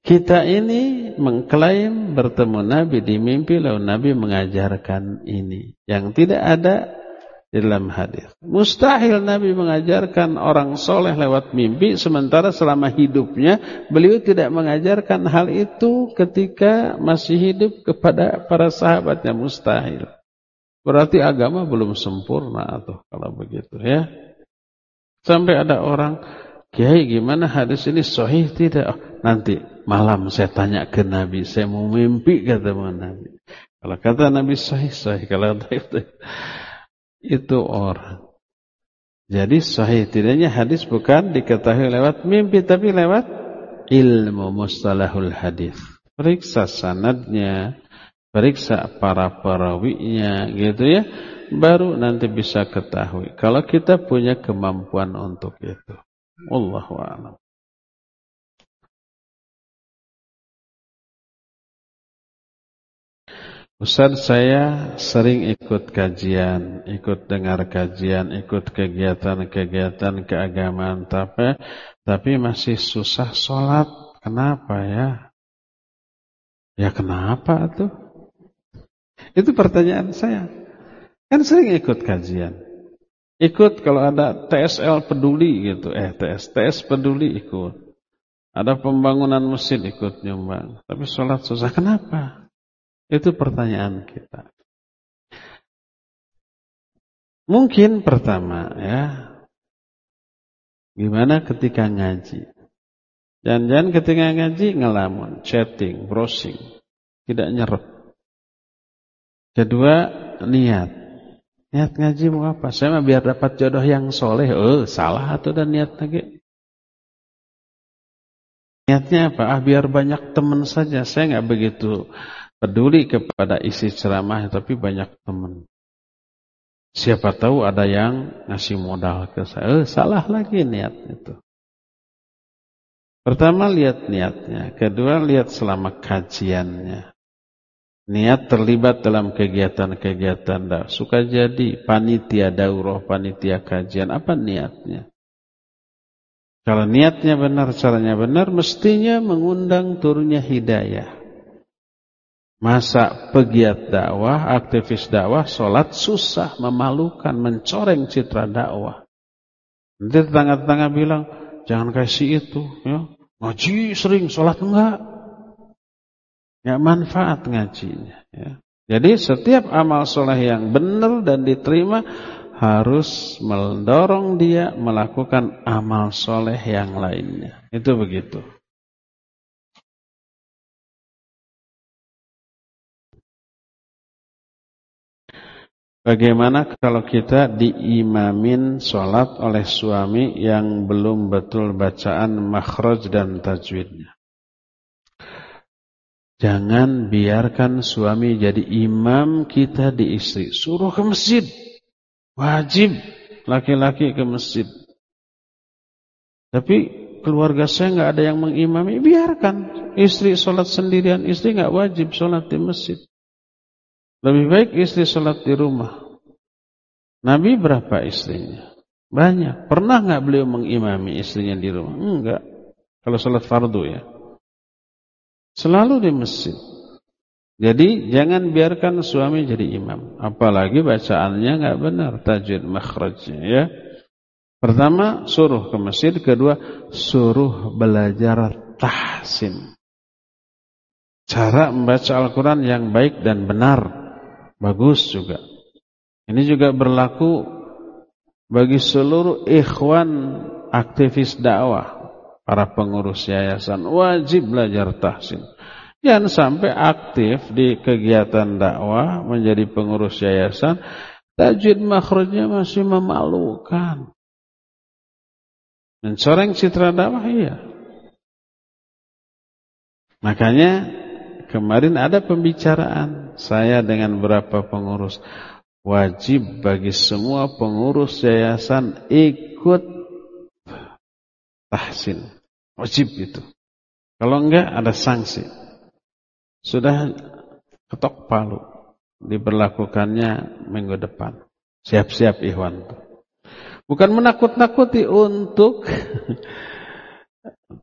kita ini mengklaim bertemu Nabi di mimpi lalu Nabi mengajarkan ini yang tidak ada di dalam hadis. Mustahil Nabi mengajarkan orang soleh lewat mimpi sementara selama hidupnya beliau tidak mengajarkan hal itu ketika masih hidup kepada para sahabatnya mustahil. Berarti agama belum sempurna atau kalau begitu ya. Sampai ada orang Kiai gimana hadis ini sahih tidak? Oh, nanti malam saya tanya ke Nabi, saya mau mimpi kata Nabi. Kalau kata Nabi sahih sahih, kalau taif itu orang. Jadi sahih tidaknya hadis bukan diketahui lewat mimpi tapi lewat ilmu mustalahul hadis. Periksa sanadnya, periksa para perawinya gitu ya, baru nanti bisa ketahui. Kalau kita punya kemampuan untuk itu. Wallahu a'lam. Ustaz saya sering ikut kajian, ikut dengar kajian, ikut kegiatan-kegiatan keagamaan, tapi tapi masih susah sholat. Kenapa ya? Ya kenapa tuh? Itu pertanyaan saya. Kan sering ikut kajian. Ikut kalau ada TSL peduli gitu, eh TS, TS peduli ikut. Ada pembangunan masjid ikut nyumbang. Tapi sholat susah. Kenapa? Itu pertanyaan kita. Mungkin pertama ya, gimana ketika ngaji? Jangan-jangan ketika ngaji ngelamun, chatting, browsing, tidak nyerap. Kedua, niat. Niat ngaji mau apa? Saya mah biar dapat jodoh yang soleh. Oh, salah atau dan niat lagi. Niatnya apa? Ah, biar banyak teman saja. Saya nggak begitu peduli kepada isi ceramah tapi banyak teman. Siapa tahu ada yang ngasih modal ke saya. Eh, salah lagi niat itu. Pertama lihat niatnya, kedua lihat selama kajiannya. Niat terlibat dalam kegiatan-kegiatan suka jadi panitia daurah, panitia kajian, apa niatnya? Kalau niatnya benar, caranya benar, mestinya mengundang turunnya hidayah. Masa pegiat dakwah, aktivis dakwah, sholat susah, memalukan, mencoreng citra dakwah. Nanti tetangga-tetangga bilang, jangan kasih itu. Ya. Ngaji sering, sholat enggak. Ya manfaat ngajinya. Ya. Jadi setiap amal soleh yang benar dan diterima harus mendorong dia melakukan amal soleh yang lainnya. Itu begitu. Bagaimana kalau kita diimamin sholat oleh suami yang belum betul bacaan makhraj dan tajwidnya? Jangan biarkan suami jadi imam kita di istri. Suruh ke masjid. Wajib laki-laki ke masjid. Tapi keluarga saya nggak ada yang mengimami. Biarkan istri sholat sendirian. Istri nggak wajib sholat di masjid. Lebih baik istri sholat di rumah. Nabi berapa istrinya? Banyak. Pernah nggak beliau mengimami istrinya di rumah? Enggak. Kalau sholat fardu ya. Selalu di masjid. Jadi jangan biarkan suami jadi imam. Apalagi bacaannya nggak benar. Tajwid makhrajnya ya. Pertama suruh ke masjid. Kedua suruh belajar tahsin. Cara membaca Al-Quran yang baik dan benar. Bagus juga. Ini juga berlaku bagi seluruh ikhwan aktivis dakwah, para pengurus yayasan wajib belajar tahsin. Jangan sampai aktif di kegiatan dakwah menjadi pengurus yayasan, tajwid makhrajnya masih memalukan. Mencoreng citra dakwah iya. Makanya Kemarin ada pembicaraan saya dengan beberapa pengurus. Wajib bagi semua pengurus yayasan ikut tahsin. Wajib itu. Kalau enggak ada sanksi. Sudah ketok palu. Diberlakukannya minggu depan. Siap-siap Ikhwan. Bukan menakut-nakuti untuk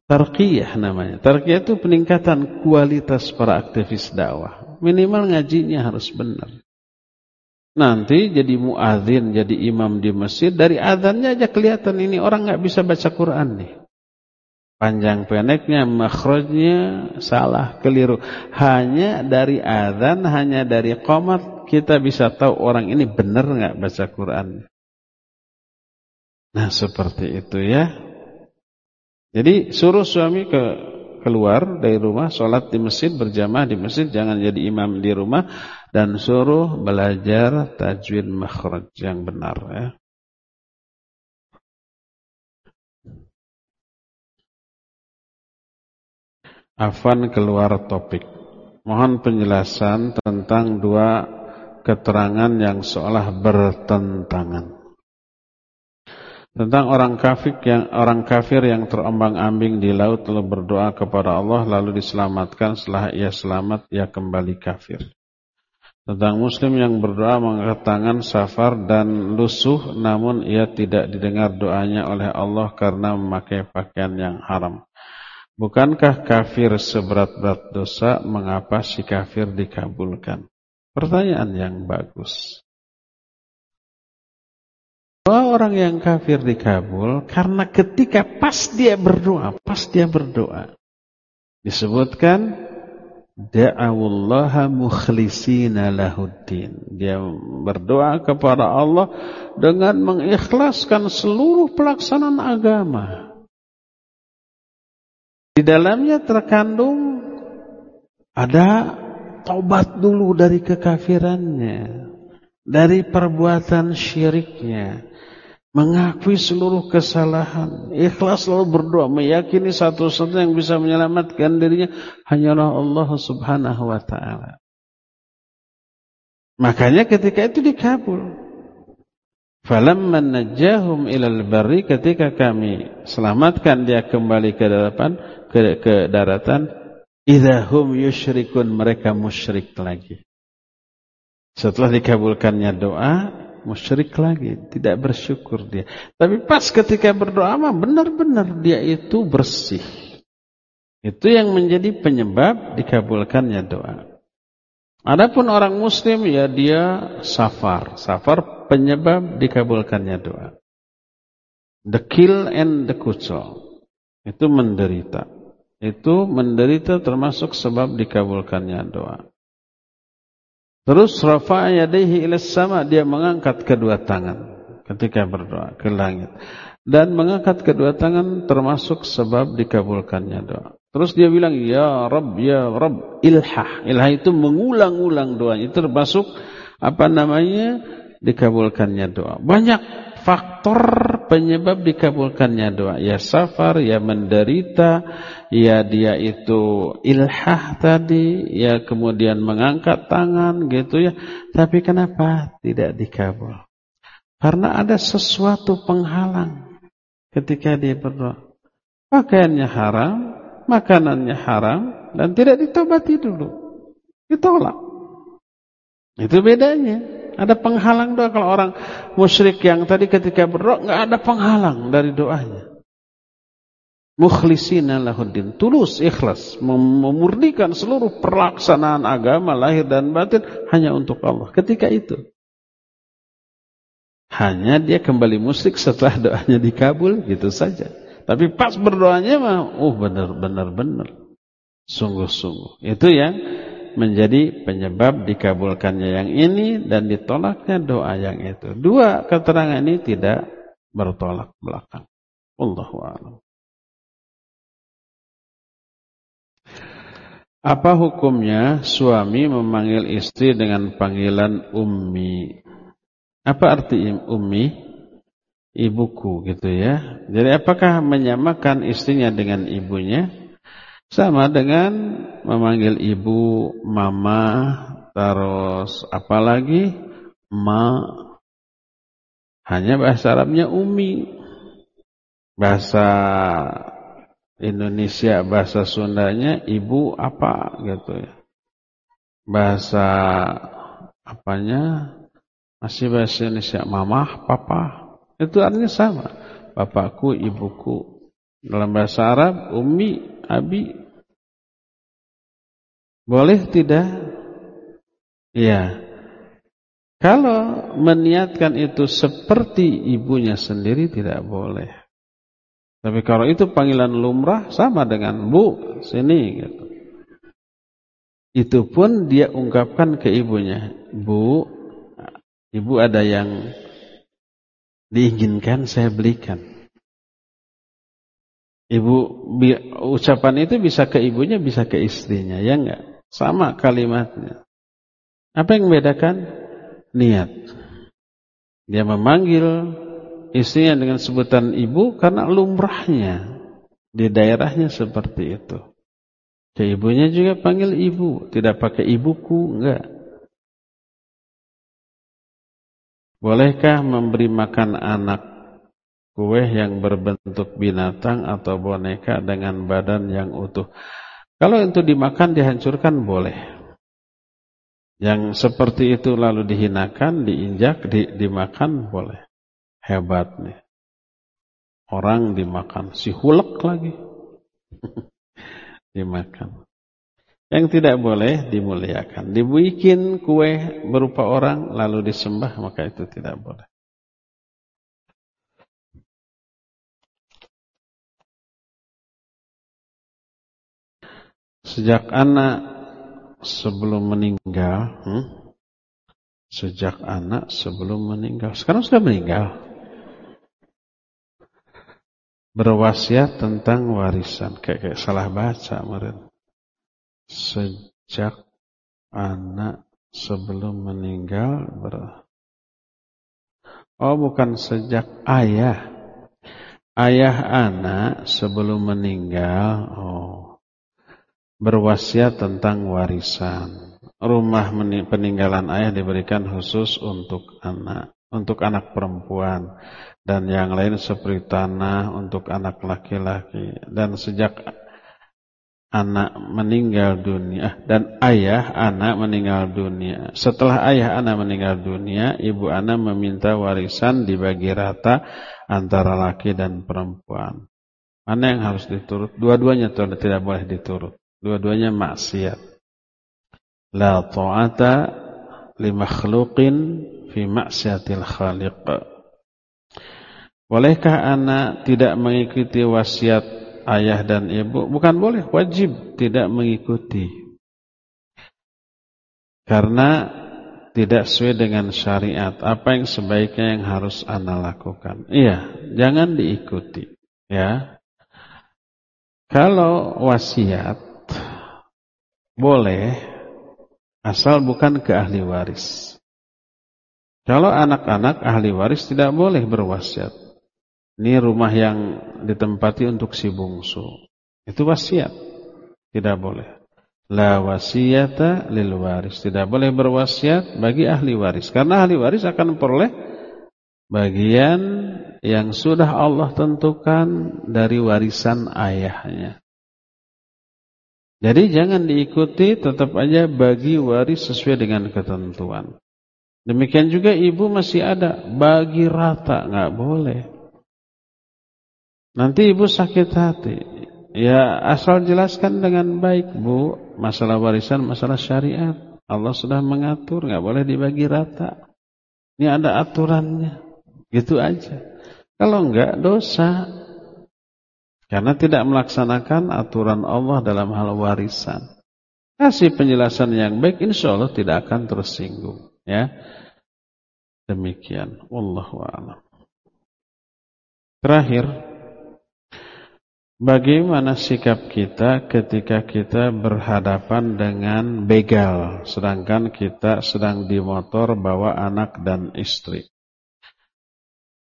Tarqiyah namanya. Tarqiyah itu peningkatan kualitas para aktivis dakwah. Minimal ngajinya harus benar. Nanti jadi muadzin, jadi imam di masjid, dari adzannya aja kelihatan ini orang nggak bisa baca Quran nih. Panjang pendeknya, makhrajnya salah, keliru. Hanya dari adzan, hanya dari qomat kita bisa tahu orang ini benar nggak baca Quran. Nah seperti itu ya. Jadi suruh suami ke keluar dari rumah, sholat di masjid, berjamaah di masjid, jangan jadi imam di rumah, dan suruh belajar tajwid makhraj yang benar. Ya. Afan keluar topik. Mohon penjelasan tentang dua keterangan yang seolah bertentangan. Tentang orang kafir yang orang kafir yang terombang-ambing di laut lalu berdoa kepada Allah lalu diselamatkan setelah ia selamat ia kembali kafir. Tentang muslim yang berdoa mengangkat tangan safar dan lusuh namun ia tidak didengar doanya oleh Allah karena memakai pakaian yang haram. Bukankah kafir seberat-berat dosa mengapa si kafir dikabulkan? Pertanyaan yang bagus. Bahwa orang yang kafir dikabul karena ketika pas dia berdoa, pas dia berdoa. Disebutkan da'awullaha mukhlisina lahuddin. Dia berdoa kepada Allah dengan mengikhlaskan seluruh pelaksanaan agama. Di dalamnya terkandung ada tobat dulu dari kekafirannya, dari perbuatan syiriknya, mengakui seluruh kesalahan, ikhlas selalu berdoa, meyakini satu-satu yang bisa menyelamatkan dirinya hanyalah Allah Subhanahu wa taala. Makanya ketika itu dikabul. Falamma najjahum ilal barri ketika kami selamatkan dia kembali ke daratan ke, ke daratan idahum yusyrikun mereka musyrik lagi. Setelah dikabulkannya doa, musyrik lagi, tidak bersyukur dia. Tapi pas ketika berdoa mah benar-benar dia itu bersih. Itu yang menjadi penyebab dikabulkannya doa. Adapun orang muslim ya dia safar. Safar penyebab dikabulkannya doa. The kill and the kucel. Itu menderita. Itu menderita termasuk sebab dikabulkannya doa. Terus rafa'a yadayhi ila sama dia mengangkat kedua tangan ketika berdoa ke langit. Dan mengangkat kedua tangan termasuk sebab dikabulkannya doa. Terus dia bilang, Ya Rabb, Ya Rabb, ilhah. Ilhah itu mengulang-ulang doa. Itu termasuk apa namanya? Dikabulkannya doa. Banyak faktor penyebab dikabulkannya doa. Ya safar, ya menderita, ya dia itu ilhah tadi, ya kemudian mengangkat tangan gitu ya. Tapi kenapa tidak dikabul? Karena ada sesuatu penghalang ketika dia berdoa. Pakaiannya haram, makanannya haram, dan tidak ditobati dulu. Ditolak. Itu bedanya. Ada penghalang doa kalau orang musyrik yang tadi ketika berdoa nggak ada penghalang dari doanya. Mukhlisina lahuddin, tulus ikhlas, memurnikan seluruh pelaksanaan agama lahir dan batin hanya untuk Allah. Ketika itu hanya dia kembali musyrik setelah doanya dikabul gitu saja. Tapi pas berdoanya mah, oh benar-benar benar. Sungguh-sungguh. Itu yang menjadi penyebab dikabulkannya yang ini dan ditolaknya doa yang itu. Dua keterangan ini tidak bertolak belakang. Allahu a'lam. Apa hukumnya suami memanggil istri dengan panggilan ummi? Apa arti ummi? Ibuku gitu ya. Jadi apakah menyamakan istrinya dengan ibunya? Sama dengan memanggil ibu, mama, terus apalagi ma. Hanya bahasa Arabnya umi. Bahasa Indonesia, bahasa Sundanya ibu apa gitu ya. Bahasa apanya masih bahasa Indonesia mamah, papa. Itu artinya sama. Bapakku, ibuku. Dalam bahasa Arab, umi, abi, boleh tidak? Ya. Kalau meniatkan itu seperti ibunya sendiri tidak boleh. Tapi kalau itu panggilan lumrah sama dengan bu sini gitu. Itu pun dia ungkapkan ke ibunya, "Bu, ibu ada yang diinginkan saya belikan." Ibu ucapan itu bisa ke ibunya, bisa ke istrinya, ya enggak? Sama kalimatnya. Apa yang membedakan? Niat. Dia memanggil istrinya dengan sebutan ibu karena lumrahnya di daerahnya seperti itu. Ke ibunya juga panggil ibu, tidak pakai ibuku, enggak. Bolehkah memberi makan anak kue yang berbentuk binatang atau boneka dengan badan yang utuh? Kalau itu dimakan dihancurkan boleh. Yang seperti itu lalu dihinakan, diinjak, di, dimakan boleh. Hebat nih. Orang dimakan, si hulek lagi. dimakan. Yang tidak boleh dimuliakan. Dibikin kue berupa orang lalu disembah, maka itu tidak boleh. Sejak anak sebelum meninggal, hmm? sejak anak sebelum meninggal, sekarang sudah meninggal. Berwasiat tentang warisan, kayak, kayak salah baca kemarin. Sejak anak sebelum meninggal ber Oh bukan sejak ayah. Ayah anak sebelum meninggal, oh berwasiat tentang warisan. Rumah peninggalan ayah diberikan khusus untuk anak, untuk anak perempuan dan yang lain seperti tanah untuk anak laki-laki. Dan sejak anak meninggal dunia dan ayah anak meninggal dunia. Setelah ayah anak meninggal dunia, ibu anak meminta warisan dibagi rata antara laki dan perempuan. Mana yang harus diturut? Dua-duanya tidak boleh diturut. Dua-duanya maksiat. La ta'ata li makhluqin fi maksiatil khaliq. Bolehkah anak tidak mengikuti wasiat ayah dan ibu? Bukan boleh, wajib tidak mengikuti. Karena tidak sesuai dengan syariat. Apa yang sebaiknya yang harus anak lakukan? Iya, jangan diikuti. Ya, kalau wasiat boleh asal bukan ke ahli waris. Kalau anak-anak ahli waris tidak boleh berwasiat. Ini rumah yang ditempati untuk si bungsu. Itu wasiat. Tidak boleh. La wasiyata lil waris. Tidak boleh berwasiat bagi ahli waris. Karena ahli waris akan memperoleh bagian yang sudah Allah tentukan dari warisan ayahnya. Jadi jangan diikuti, tetap aja bagi waris sesuai dengan ketentuan. Demikian juga ibu masih ada, bagi rata, nggak boleh. Nanti ibu sakit hati. Ya asal jelaskan dengan baik bu, masalah warisan, masalah syariat. Allah sudah mengatur, nggak boleh dibagi rata. Ini ada aturannya, gitu aja. Kalau enggak dosa. Karena tidak melaksanakan aturan Allah dalam hal warisan. Kasih penjelasan yang baik, insya Allah tidak akan tersinggung. Ya, demikian. Wallahu a'lam. Terakhir, bagaimana sikap kita ketika kita berhadapan dengan begal, sedangkan kita sedang di motor bawa anak dan istri.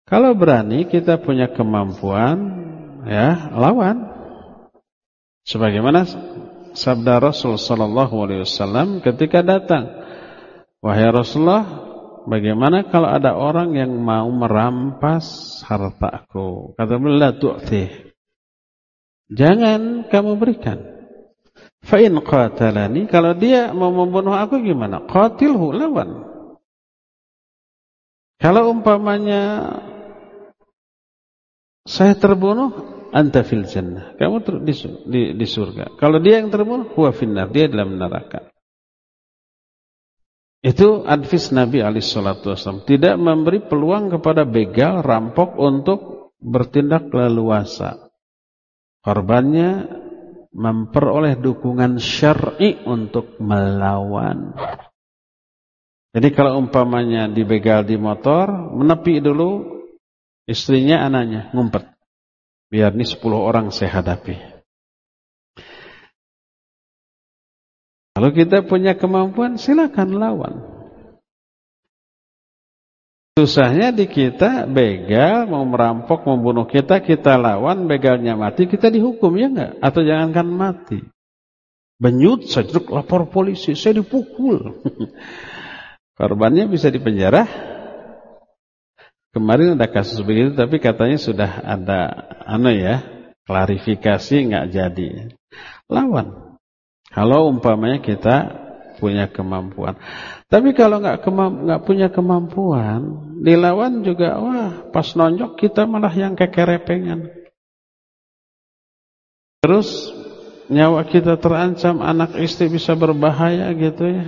Kalau berani, kita punya kemampuan ya lawan. Sebagaimana sabda Rasul sallallahu alaihi wasallam ketika datang. Wahai Rasulullah bagaimana kalau ada orang yang mau merampas hartaku? Kata beliau tu'ti. Jangan kamu berikan. Fa in qatalani kalau dia mau membunuh aku gimana? Qatilhu lawan. Kalau umpamanya saya terbunuh anta fil jannah. Kamu di, di, di surga. Kalau dia yang terbunuh, huwa finnar. Dia dalam neraka. Itu advis Nabi SAW. Tidak memberi peluang kepada begal, rampok untuk bertindak leluasa. Korbannya memperoleh dukungan syar'i untuk melawan. Jadi kalau umpamanya dibegal di motor, menepi dulu istrinya, anaknya, ngumpet. Biar ini 10 orang saya hadapi. Kalau kita punya kemampuan, silakan lawan. Susahnya di kita, begal, mau merampok, membunuh kita, kita lawan, begalnya mati, kita dihukum ya enggak? Atau jangankan mati. Benyut, sajruk, lapor polisi, saya dipukul. Korbannya bisa dipenjara. Kemarin ada kasus begitu, tapi katanya sudah ada, ano ya, klarifikasi nggak jadi. Lawan. Kalau umpamanya kita punya kemampuan. Tapi kalau nggak punya kemampuan, dilawan juga, wah, pas nonjok kita malah yang kekerepengan. Terus nyawa kita terancam, anak istri bisa berbahaya gitu ya.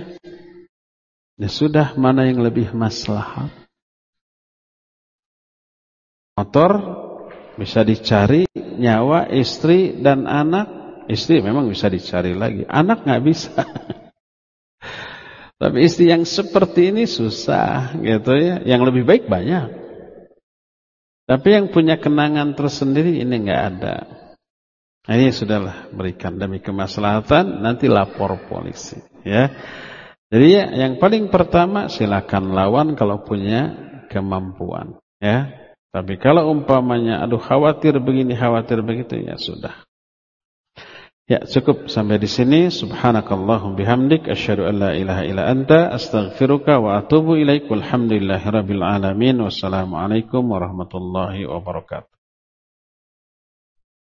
Ya sudah, mana yang lebih maslahat? Motor bisa dicari, nyawa istri dan anak, istri memang bisa dicari lagi, anak nggak bisa. Tapi istri yang seperti ini susah gitu ya, yang lebih baik banyak. Tapi yang punya kenangan tersendiri ini nggak ada. Nah, ini sudahlah berikan demi kemaslahatan nanti lapor polisi ya. Jadi ya, yang paling pertama silakan lawan kalau punya kemampuan ya. Tapi kalau umpamanya aduh khawatir begini khawatir begitu ya sudah. Ya cukup sampai di sini. Subhanakallahum bihamdik. Asyhadu an la ilaha illa anta. Astaghfiruka wa atubu ilaik. Walhamdulillahirabbil alamin. Wassalamu alaikum warahmatullahi wabarakatuh.